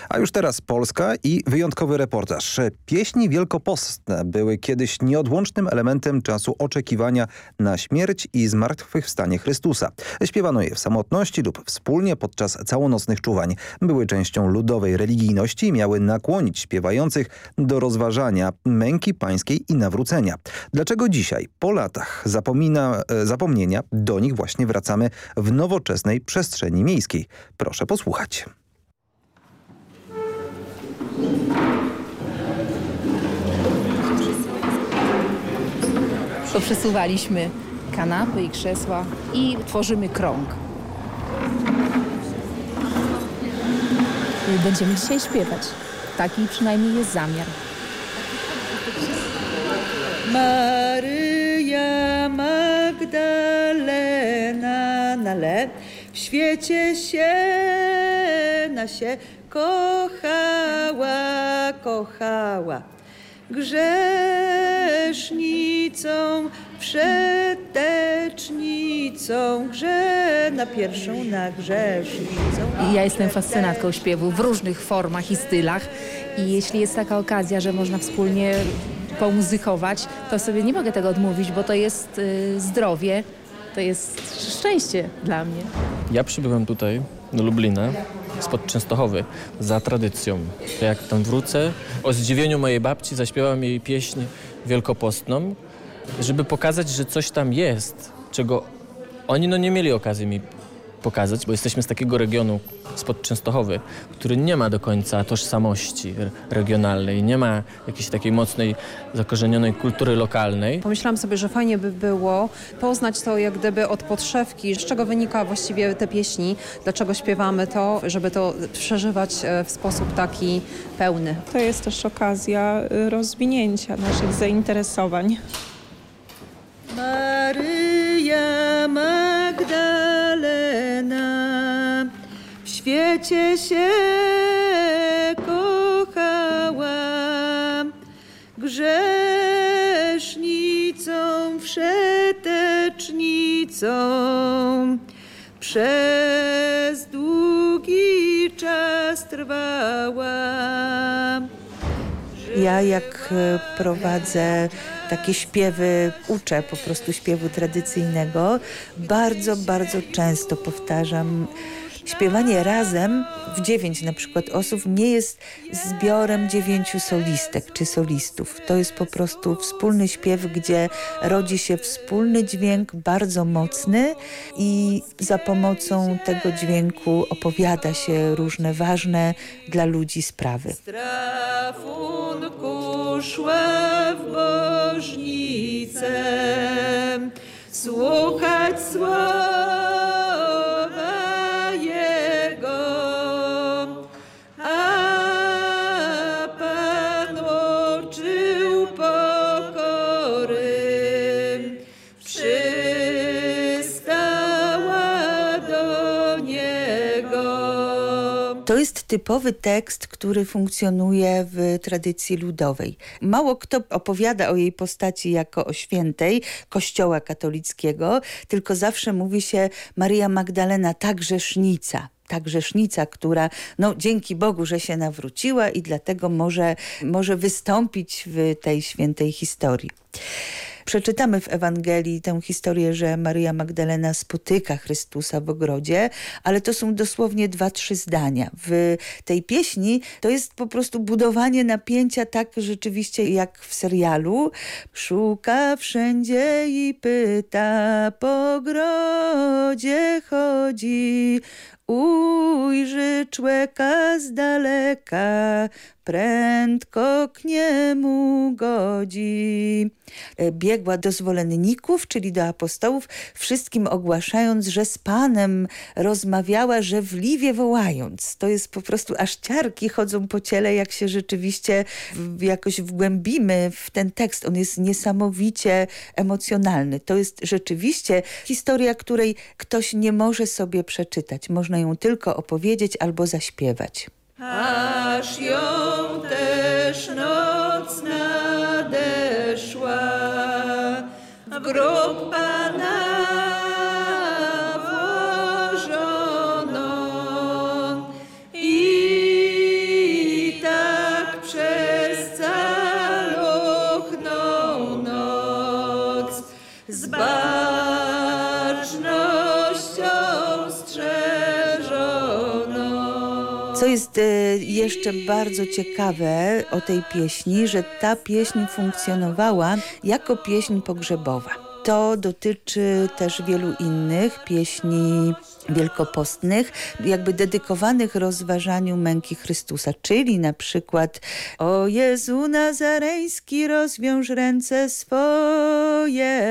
A już teraz Polska i wyjątkowy reportaż. Pieśni wielkopostne były kiedyś nieodłącznym elementem czasu oczekiwania na śmierć i zmartwychwstanie Chrystusa. Śpiewano je w samotności lub wspólnie podczas całonocnych czuwań. Były częścią ludowej religijności i miały nakłon skłonić śpiewających do rozważania męki pańskiej i nawrócenia. Dlaczego dzisiaj, po latach zapomina, e, zapomnienia, do nich właśnie wracamy w nowoczesnej przestrzeni miejskiej? Proszę posłuchać. Poprzesuwaliśmy kanapy i krzesła i tworzymy krąg. Będziemy dzisiaj śpiewać. Taki przynajmniej jest zamiar. Maryja Magdalena na le w świecie się na się kochała, kochała grzesznicą, przetecznicą, grze na pierwszą na grzesznicą. Ja jestem fascynatką śpiewu w różnych formach i stylach i jeśli jest taka okazja, że można wspólnie pomuzykować, to sobie nie mogę tego odmówić, bo to jest y, zdrowie, to jest szczęście dla mnie. Ja przybyłem tutaj do Lublina spod Częstochowy za tradycją. Jak tam wrócę, o zdziwieniu mojej babci zaśpiewam jej pieśń wielkopostną, żeby pokazać, że coś tam jest, czego oni no nie mieli okazji mi pokazać, bo jesteśmy z takiego regionu spod Częstochowy, który nie ma do końca tożsamości regionalnej, nie ma jakiejś takiej mocnej, zakorzenionej kultury lokalnej. Pomyślałam sobie, że fajnie by było poznać to jak gdyby od podszewki, z czego wynika właściwie te pieśni, dlaczego śpiewamy to, żeby to przeżywać e, w sposób taki pełny. To jest też okazja y, rozwinięcia naszych zainteresowań. Świecie się kochała, grzesznicą, przetecznicą przez długi czas trwała. Ja jak e, prowadzę takie śpiewy, uczę po prostu śpiewu tradycyjnego, bardzo, bardzo często powtarzam, śpiewanie razem w dziewięć na przykład osób nie jest zbiorem dziewięciu solistek czy solistów. To jest po prostu wspólny śpiew, gdzie rodzi się wspólny dźwięk, bardzo mocny i za pomocą tego dźwięku opowiada się różne ważne dla ludzi sprawy. Szła w bożnicę, słuchać słowa typowy tekst, który funkcjonuje w tradycji ludowej. Mało kto opowiada o jej postaci jako o świętej kościoła katolickiego, tylko zawsze mówi się Maria Magdalena, ta grzesznica ta grzesznica, która no, dzięki Bogu, że się nawróciła i dlatego może, może wystąpić w tej świętej historii. Przeczytamy w Ewangelii tę historię, że Maria Magdalena spotyka Chrystusa w ogrodzie, ale to są dosłownie dwa, trzy zdania. W tej pieśni to jest po prostu budowanie napięcia tak rzeczywiście jak w serialu. Szuka wszędzie i pyta, po ogrodzie chodzi, ujrzy człeka z daleka, prędko k niemu godzi. E, Biegła do zwolenników, czyli do apostołów, wszystkim ogłaszając, że z Panem rozmawiała żewliwie wołając. To jest po prostu aż ciarki chodzą po ciele, jak się rzeczywiście w, jakoś wgłębimy w ten tekst. On jest niesamowicie emocjonalny. To jest rzeczywiście historia, której ktoś nie może sobie przeczytać. Można ją tylko opowiedzieć albo zaśpiewać. Aż ją też noc nadeszła, w grób jest e, jeszcze bardzo ciekawe o tej pieśni, że ta pieśń funkcjonowała jako pieśń pogrzebowa. To dotyczy też wielu innych pieśni wielkopostnych, jakby dedykowanych rozważaniu męki Chrystusa, czyli na przykład O Jezu Nazareński rozwiąż ręce swoje,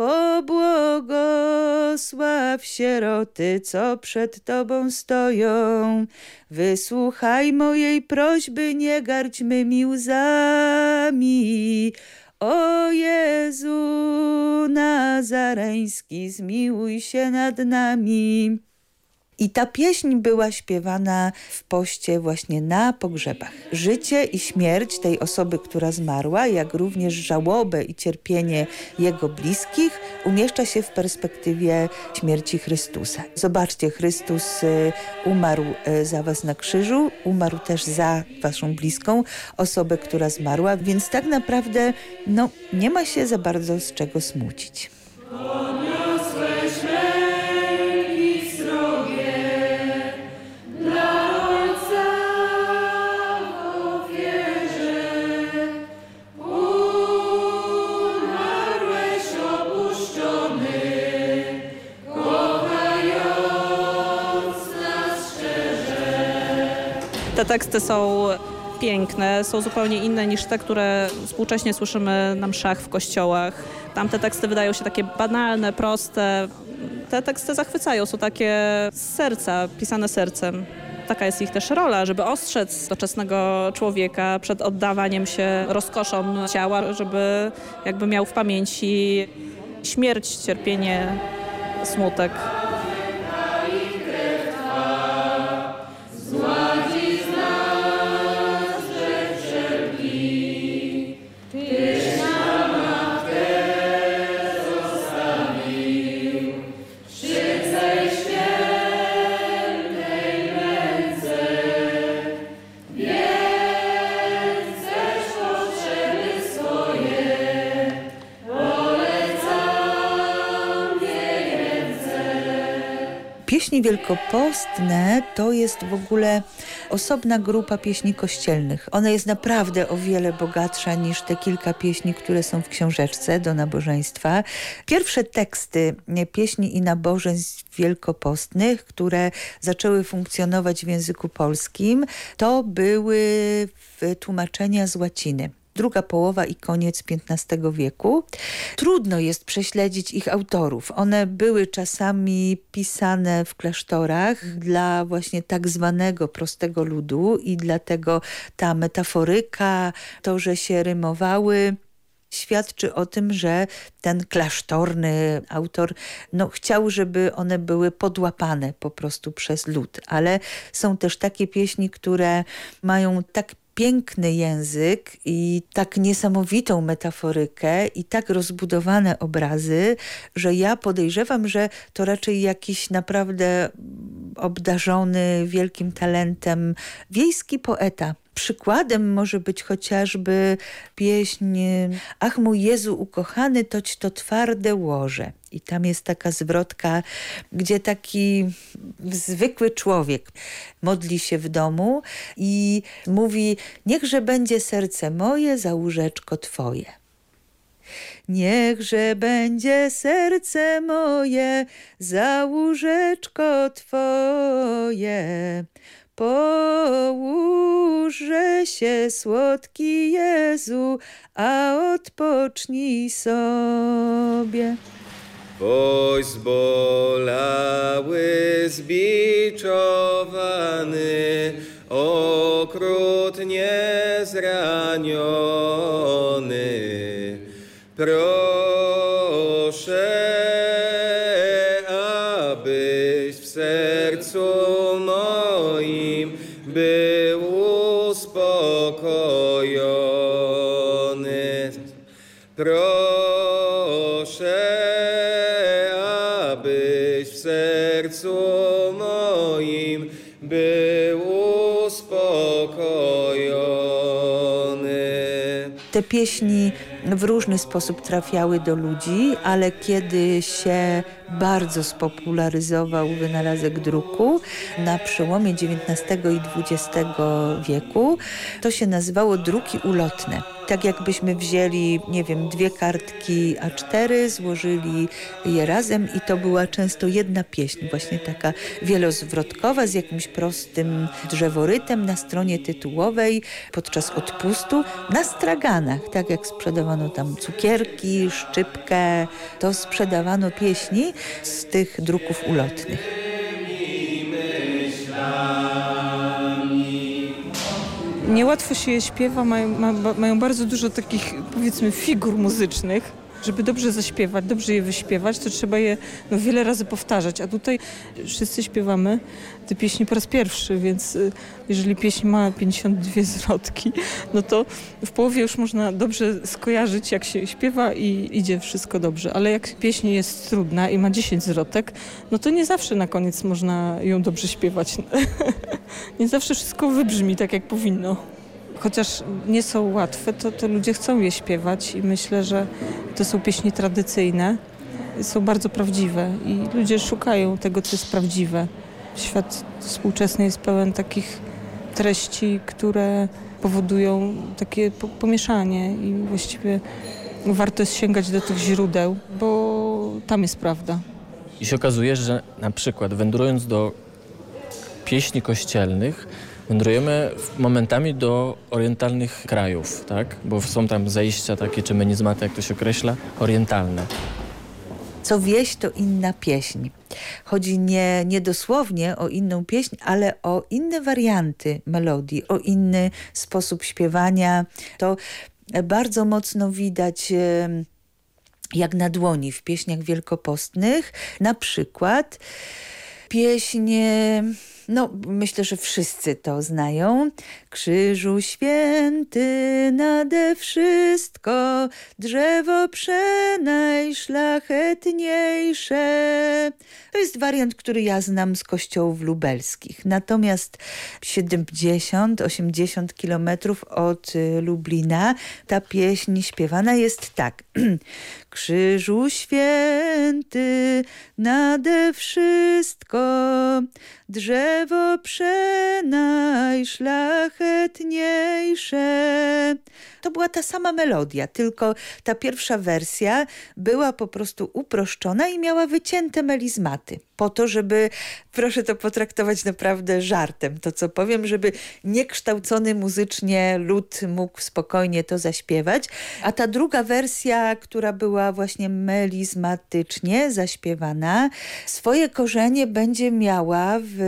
Pobłogosław sieroty, co przed Tobą stoją. Wysłuchaj mojej prośby, nie gardź mymi łzami. O Jezu Nazareński, zmiłuj się nad nami. I ta pieśń była śpiewana w poście właśnie na pogrzebach. Życie i śmierć tej osoby, która zmarła, jak również żałobę i cierpienie jego bliskich umieszcza się w perspektywie śmierci Chrystusa. Zobaczcie, Chrystus y, umarł y, za was na krzyżu, umarł też za waszą bliską osobę, która zmarła, więc tak naprawdę no, nie ma się za bardzo z czego smucić. Te teksty są piękne, są zupełnie inne niż te, które współcześnie słyszymy na mszach w kościołach. Tamte teksty wydają się takie banalne, proste. Te teksty zachwycają, są takie z serca, pisane sercem. Taka jest ich też rola, żeby ostrzec doczesnego człowieka przed oddawaniem się rozkoszom ciała, żeby jakby miał w pamięci śmierć, cierpienie, smutek. Pieśni wielkopostne to jest w ogóle osobna grupa pieśni kościelnych. Ona jest naprawdę o wiele bogatsza niż te kilka pieśni, które są w książeczce do nabożeństwa. Pierwsze teksty pieśni i nabożeństw wielkopostnych, które zaczęły funkcjonować w języku polskim, to były tłumaczenia z łaciny druga połowa i koniec XV wieku. Trudno jest prześledzić ich autorów. One były czasami pisane w klasztorach dla właśnie tak zwanego prostego ludu i dlatego ta metaforyka, to, że się rymowały, świadczy o tym, że ten klasztorny autor no, chciał, żeby one były podłapane po prostu przez lud. Ale są też takie pieśni, które mają tak piękny język i tak niesamowitą metaforykę i tak rozbudowane obrazy, że ja podejrzewam, że to raczej jakiś naprawdę obdarzony wielkim talentem wiejski poeta. Przykładem może być chociażby pieśń Ach mój Jezu ukochany, toć to twarde łoże. I tam jest taka zwrotka, gdzie taki zwykły człowiek modli się w domu i mówi niechże będzie serce moje za łóżeczko twoje. Niechże będzie serce moje za łóżeczko twoje. Połóżże się, słodki Jezu, a odpocznij sobie. Boś zbolały, zbiczowany, okrutnie zraniony. Proszę, Te pieśni w różny sposób trafiały do ludzi, ale kiedy się bardzo spopularyzował wynalazek druku na przełomie XIX i XX wieku, to się nazywało druki ulotne tak jakbyśmy wzięli, nie wiem, dwie kartki A4, złożyli je razem i to była często jedna pieśń, właśnie taka wielozwrotkowa z jakimś prostym drzeworytem na stronie tytułowej podczas odpustu na straganach, tak jak sprzedawano tam cukierki, szczypkę, to sprzedawano pieśni z tych druków ulotnych. Niełatwo się je śpiewa, mają, ma, mają bardzo dużo takich powiedzmy figur muzycznych. Żeby dobrze zaśpiewać, dobrze je wyśpiewać, to trzeba je no, wiele razy powtarzać. A tutaj wszyscy śpiewamy te pieśni po raz pierwszy, więc y, jeżeli pieśń ma 52 zwrotki, no to w połowie już można dobrze skojarzyć, jak się śpiewa i idzie wszystko dobrze. Ale jak pieśń jest trudna i ma 10 zwrotek, no to nie zawsze na koniec można ją dobrze śpiewać. nie zawsze wszystko wybrzmi tak, jak powinno chociaż nie są łatwe, to, to ludzie chcą je śpiewać i myślę, że to są pieśni tradycyjne, są bardzo prawdziwe i ludzie szukają tego, co jest prawdziwe. Świat współczesny jest pełen takich treści, które powodują takie pomieszanie i właściwie warto jest sięgać do tych źródeł, bo tam jest prawda. I się okazuje, że na przykład wędrując do pieśni kościelnych, Wędrujemy momentami do orientalnych krajów, tak? bo są tam zajścia takie, czy menizmaty, jak to się określa, orientalne. Co wieś to inna pieśń. Chodzi nie, nie dosłownie o inną pieśń, ale o inne warianty melodii, o inny sposób śpiewania. To bardzo mocno widać jak na dłoni w pieśniach wielkopostnych. Na przykład pieśń no, myślę, że wszyscy to znają. Krzyżu święty nade wszystko, drzewo przenajszlachetniejsze. To jest wariant, który ja znam z kościołów lubelskich. Natomiast 70-80 kilometrów od y, Lublina ta pieśń śpiewana jest tak. Krzyżu święty nade wszystko, drzewo przenajszlachetniejsze. To była ta sama melodia, tylko ta pierwsza wersja była po prostu uproszczona i miała wycięte melizmaty. Po to, żeby, proszę to potraktować naprawdę żartem, to co powiem, żeby niekształcony muzycznie lud mógł spokojnie to zaśpiewać. A ta druga wersja, która była właśnie melizmatycznie zaśpiewana, swoje korzenie będzie miała w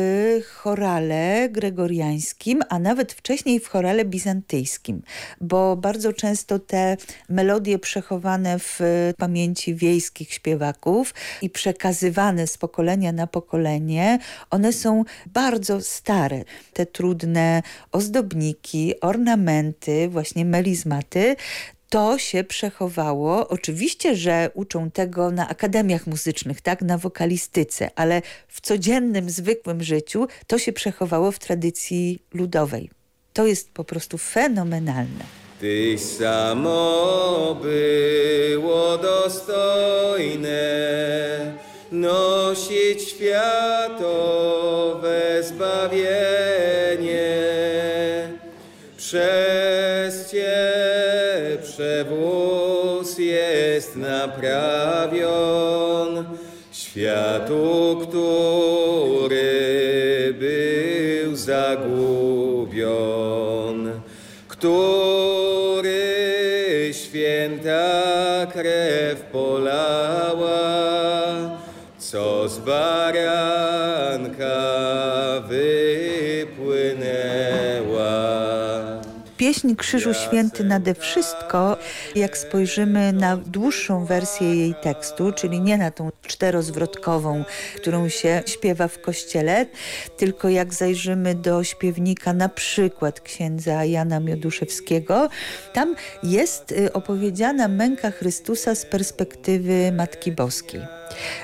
chorale gregoriańskim, a nawet wcześniej w chorale bizantyjskim, bo bardzo często te melodie przechowane w pamięci wiejskich śpiewaków i przekazywane z pokolenia na pokolenie, one są bardzo stare. Te trudne ozdobniki, ornamenty, właśnie melizmaty, to się przechowało. Oczywiście, że uczą tego na akademiach muzycznych, tak, na wokalistyce, ale w codziennym, zwykłym życiu to się przechowało w tradycji ludowej. To jest po prostu fenomenalne. Tyś samo było dostojne nosić światowe zbawienie. Przez Cię przewóz jest naprawion światu, który był zagubion, który święta krew co Pieśń Krzyżu Święty nade wszystko, jak spojrzymy na dłuższą wersję jej tekstu, czyli nie na tą czterozwrotkową, którą się śpiewa w kościele, tylko jak zajrzymy do śpiewnika na przykład księdza Jana Mioduszewskiego, tam jest y, opowiedziana męka Chrystusa z perspektywy Matki Boskiej.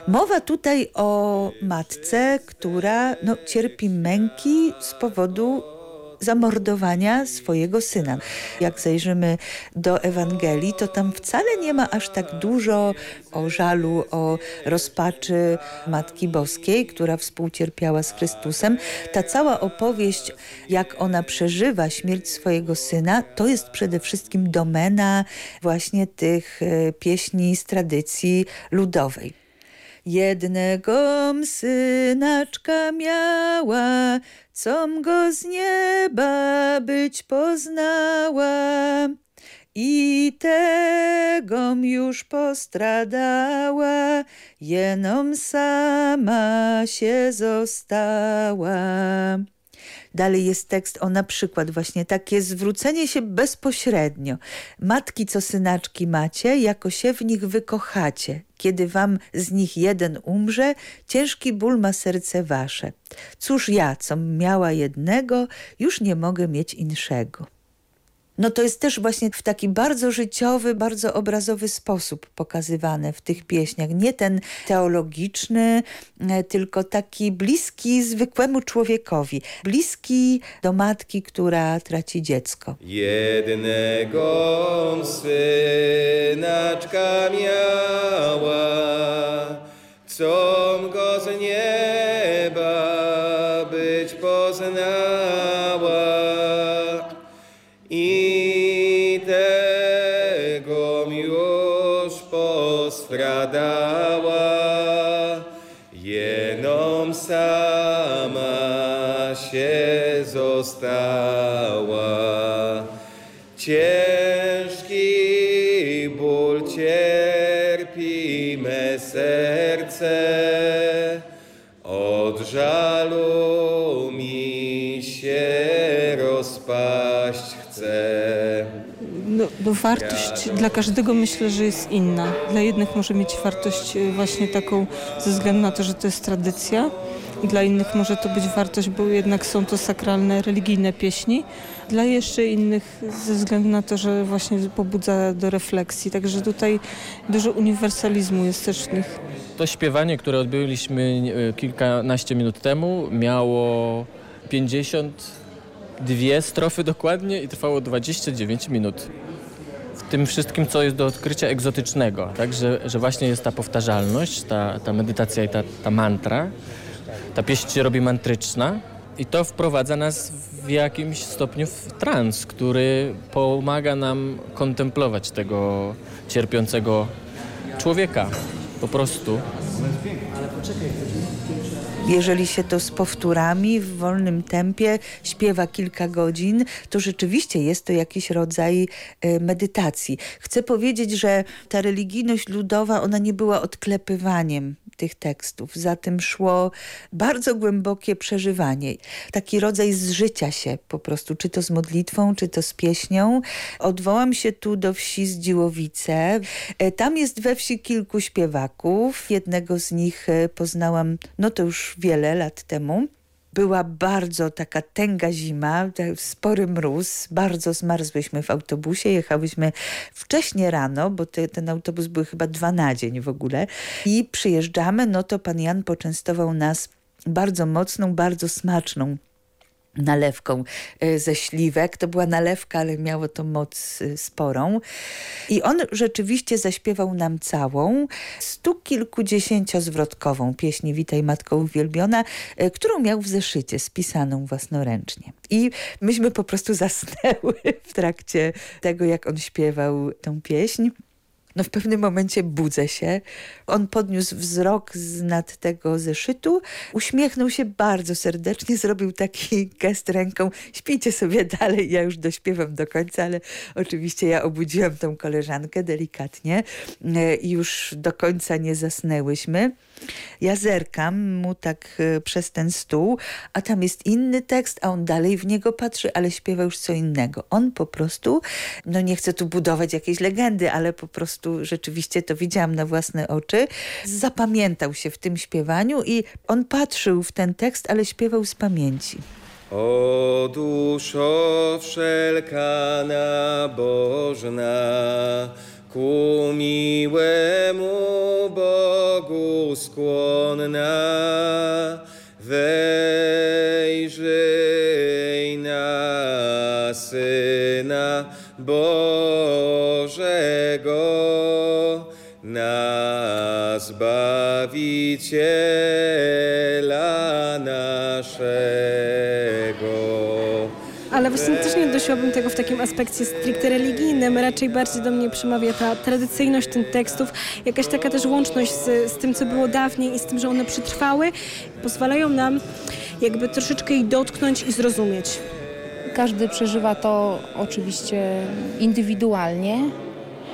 Mowa tutaj o matce, która no, cierpi męki z powodu zamordowania swojego syna. Jak zajrzymy do Ewangelii, to tam wcale nie ma aż tak dużo o żalu, o rozpaczy Matki Boskiej, która współcierpiała z Chrystusem. Ta cała opowieść, jak ona przeżywa śmierć swojego syna, to jest przede wszystkim domena właśnie tych e, pieśni z tradycji ludowej. Jednego synaczka miała, com go z nieba być poznała. I tegom już postradała, jenom sama się została. Dalej jest tekst o na przykład właśnie takie zwrócenie się bezpośrednio. Matki, co synaczki macie, jako się w nich wykochacie. Kiedy wam z nich jeden umrze, ciężki ból ma serce wasze. Cóż ja, co miała jednego, już nie mogę mieć inszego no to jest też właśnie w taki bardzo życiowy, bardzo obrazowy sposób pokazywane w tych pieśniach. Nie ten teologiczny, e, tylko taki bliski zwykłemu człowiekowi. Bliski do matki, która traci dziecko. Jednego synaczka miała, com go z nieba być poznała. Została. Ciężki ból cierpi me serce, od żalu mi się rozpaść chce. No, no wartość dla każdego myślę, że jest inna. Dla jednych może mieć wartość y, właśnie taką ze względu na to, że to jest tradycja. Dla innych może to być wartość, bo jednak są to sakralne, religijne pieśni. Dla jeszcze innych ze względu na to, że właśnie pobudza do refleksji. Także tutaj dużo uniwersalizmu jest też w nich. To śpiewanie, które odbyliśmy e, kilkanaście minut temu miało 52 strofy dokładnie i trwało 29 minut. W tym wszystkim, co jest do odkrycia egzotycznego, tak? że, że właśnie jest ta powtarzalność, ta, ta medytacja i ta, ta mantra. Ta pieśń się robi mantryczna i to wprowadza nas w jakimś stopniu w trans, który pomaga nam kontemplować tego cierpiącego człowieka po prostu. Jeżeli się to z powtórami w wolnym tempie śpiewa kilka godzin, to rzeczywiście jest to jakiś rodzaj e, medytacji. Chcę powiedzieć, że ta religijność ludowa, ona nie była odklepywaniem tych tekstów. Za tym szło bardzo głębokie przeżywanie. Taki rodzaj zżycia się po prostu, czy to z modlitwą, czy to z pieśnią. Odwołam się tu do wsi Zdziłowice. E, tam jest we wsi kilku śpiewaków. Jednego z nich e, poznałam, no to już wiele lat temu. Była bardzo taka tęga zima, spory mróz, bardzo zmarzłyśmy w autobusie, jechałyśmy wcześnie rano, bo te, ten autobus był chyba dwa na dzień w ogóle i przyjeżdżamy, no to pan Jan poczęstował nas bardzo mocną, bardzo smaczną nalewką e, ze śliwek. To była nalewka, ale miało to moc e, sporą. I on rzeczywiście zaśpiewał nam całą, stu kilkudziesięciozwrotkową pieśni Witaj Matko Uwielbiona, e, którą miał w zeszycie, spisaną własnoręcznie. I myśmy po prostu zasnęły w trakcie tego, jak on śpiewał tą pieśń. No w pewnym momencie budzę się. On podniósł wzrok z nad tego zeszytu, uśmiechnął się bardzo serdecznie, zrobił taki gest ręką. Śpijcie sobie dalej, ja już dośpiewam do końca, ale oczywiście ja obudziłam tą koleżankę delikatnie e, i już do końca nie zasnęłyśmy. Ja zerkam mu tak e, przez ten stół, a tam jest inny tekst, a on dalej w niego patrzy, ale śpiewa już co innego. On po prostu, no nie chcę tu budować jakiejś legendy, ale po prostu rzeczywiście to widziałam na własne oczy, zapamiętał się w tym śpiewaniu i on patrzył w ten tekst, ale śpiewał z pamięci. O duszo wszelka nabożna, ku miłemu Bogu skłonna, wejrzyj na Syna Bożego, na Zbawiciela naszego. Ale właśnie też nie odnosiłabym tego w takim aspekcie stricte religijnym. Raczej bardziej do mnie przemawia ta tradycyjność tych tekstów, jakaś taka też łączność z, z tym, co było dawniej i z tym, że one przetrwały. Pozwalają nam jakby troszeczkę ich dotknąć i zrozumieć. Każdy przeżywa to oczywiście indywidualnie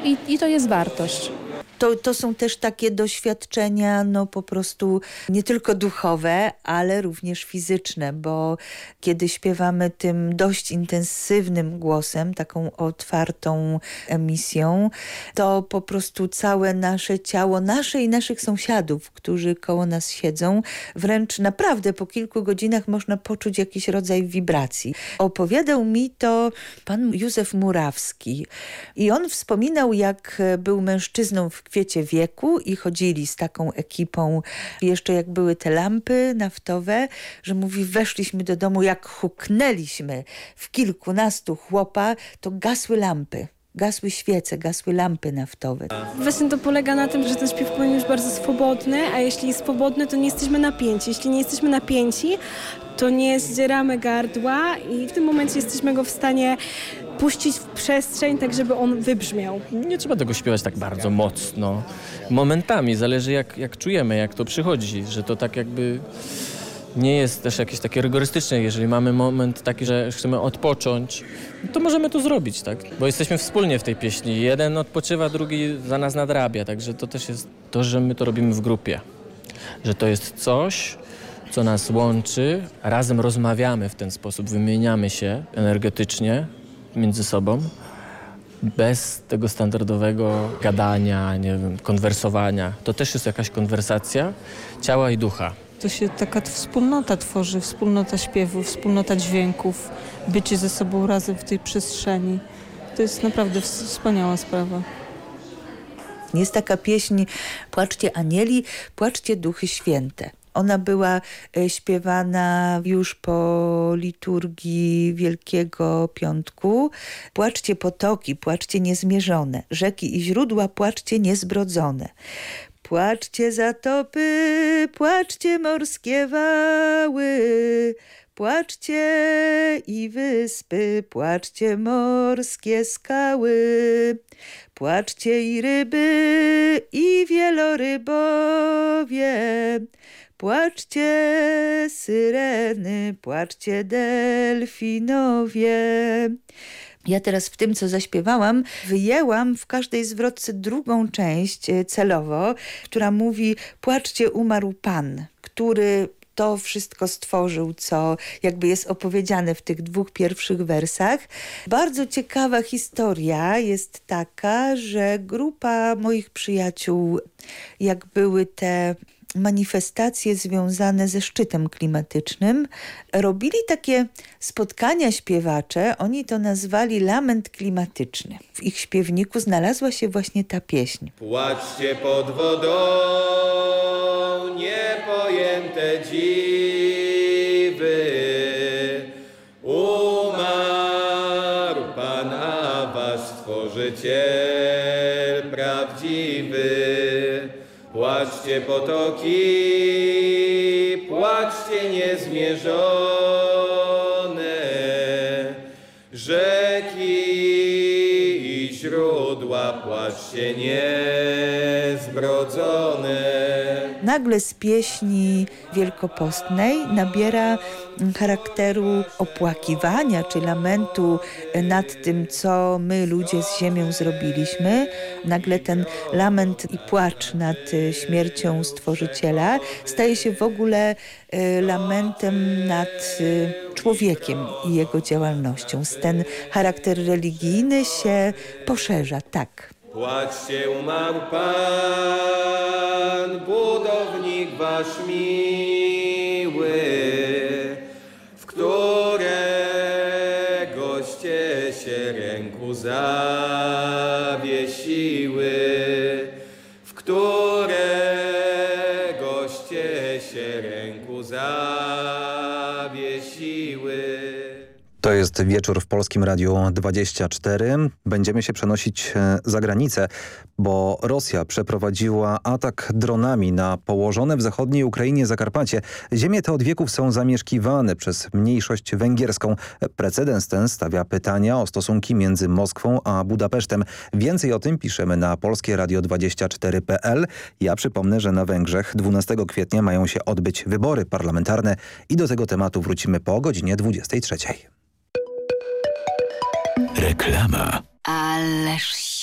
i, i to jest wartość. To, to są też takie doświadczenia, no po prostu nie tylko duchowe, ale również fizyczne, bo kiedy śpiewamy tym dość intensywnym głosem, taką otwartą emisją, to po prostu całe nasze ciało, nasze i naszych sąsiadów, którzy koło nas siedzą, wręcz naprawdę po kilku godzinach można poczuć jakiś rodzaj wibracji. Opowiadał mi to pan Józef Murawski i on wspominał, jak był mężczyzną w kwiecie wieku i chodzili z taką ekipą, jeszcze jak były te lampy naftowe, że mówi, weszliśmy do domu, jak huknęliśmy w kilkunastu chłopa, to gasły lampy. Gasły świece, gasły lampy naftowe. Właśnie to polega na tym, że ten śpiew powinien być bardzo swobodny, a jeśli jest swobodny, to nie jesteśmy napięci. Jeśli nie jesteśmy napięci, to nie zdzieramy gardła i w tym momencie jesteśmy go w stanie puścić w przestrzeń, tak żeby on wybrzmiał. Nie trzeba tego śpiewać tak bardzo mocno. Momentami, zależy jak, jak czujemy, jak to przychodzi, że to tak jakby nie jest też jakieś takie rygorystyczne. Jeżeli mamy moment taki, że chcemy odpocząć, to możemy to zrobić, tak? Bo jesteśmy wspólnie w tej pieśni. Jeden odpoczywa, drugi za nas nadrabia. Także to też jest to, że my to robimy w grupie. Że to jest coś, co nas łączy, razem rozmawiamy w ten sposób, wymieniamy się energetycznie między sobą, bez tego standardowego gadania, nie wiem, konwersowania. To też jest jakaś konwersacja ciała i ducha. To się taka wspólnota tworzy, wspólnota śpiewu, wspólnota dźwięków, bycie ze sobą razem w tej przestrzeni. To jest naprawdę wspaniała sprawa. Jest taka pieśń Płaczcie anieli, płaczcie duchy święte. Ona była śpiewana już po liturgii Wielkiego Piątku. Płaczcie potoki, płaczcie niezmierzone, rzeki i źródła, płaczcie niezbrodzone. Płaczcie zatopy, płaczcie morskie wały, płaczcie i wyspy, płaczcie morskie skały. Płaczcie i ryby, i wielorybowie, płaczcie syreny, płaczcie delfinowie. Ja teraz w tym, co zaśpiewałam, wyjęłam w każdej zwrotce drugą część celowo, która mówi płaczcie umarł Pan, który to wszystko stworzył, co jakby jest opowiedziane w tych dwóch pierwszych wersach. Bardzo ciekawa historia jest taka, że grupa moich przyjaciół, jak były te manifestacje związane ze szczytem klimatycznym. Robili takie spotkania śpiewacze, oni to nazwali lament klimatyczny. W ich śpiewniku znalazła się właśnie ta pieśń. Płaczcie pod wodą, niepojęte dziwy. Płaczcie potoki, płaczcie niezmierzone, rzeki i źródła, płaczcie niezbrodzone. Nagle z pieśni wielkopostnej nabiera charakteru opłakiwania czy lamentu nad tym, co my ludzie z ziemią zrobiliśmy. Nagle ten lament i płacz nad śmiercią Stworzyciela staje się w ogóle lamentem nad człowiekiem i jego działalnością. Ten charakter religijny się poszerza, tak. Płaczcie, umarł Pan, budownik wasz miły, w któregoście się ręku zawiesiły, To jest wieczór w Polskim Radiu 24. Będziemy się przenosić e, za granicę, bo Rosja przeprowadziła atak dronami na położone w zachodniej Ukrainie Zakarpacie. Ziemie te od wieków są zamieszkiwane przez mniejszość węgierską. Precedens ten stawia pytania o stosunki między Moskwą a Budapesztem. Więcej o tym piszemy na polskieradio24.pl. Ja przypomnę, że na Węgrzech 12 kwietnia mają się odbyć wybory parlamentarne i do tego tematu wrócimy po godzinie 23. Reklama. Ależ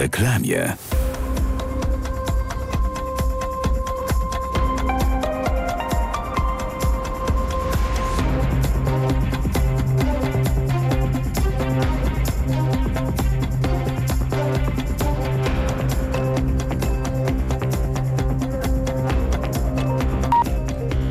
Reklamie.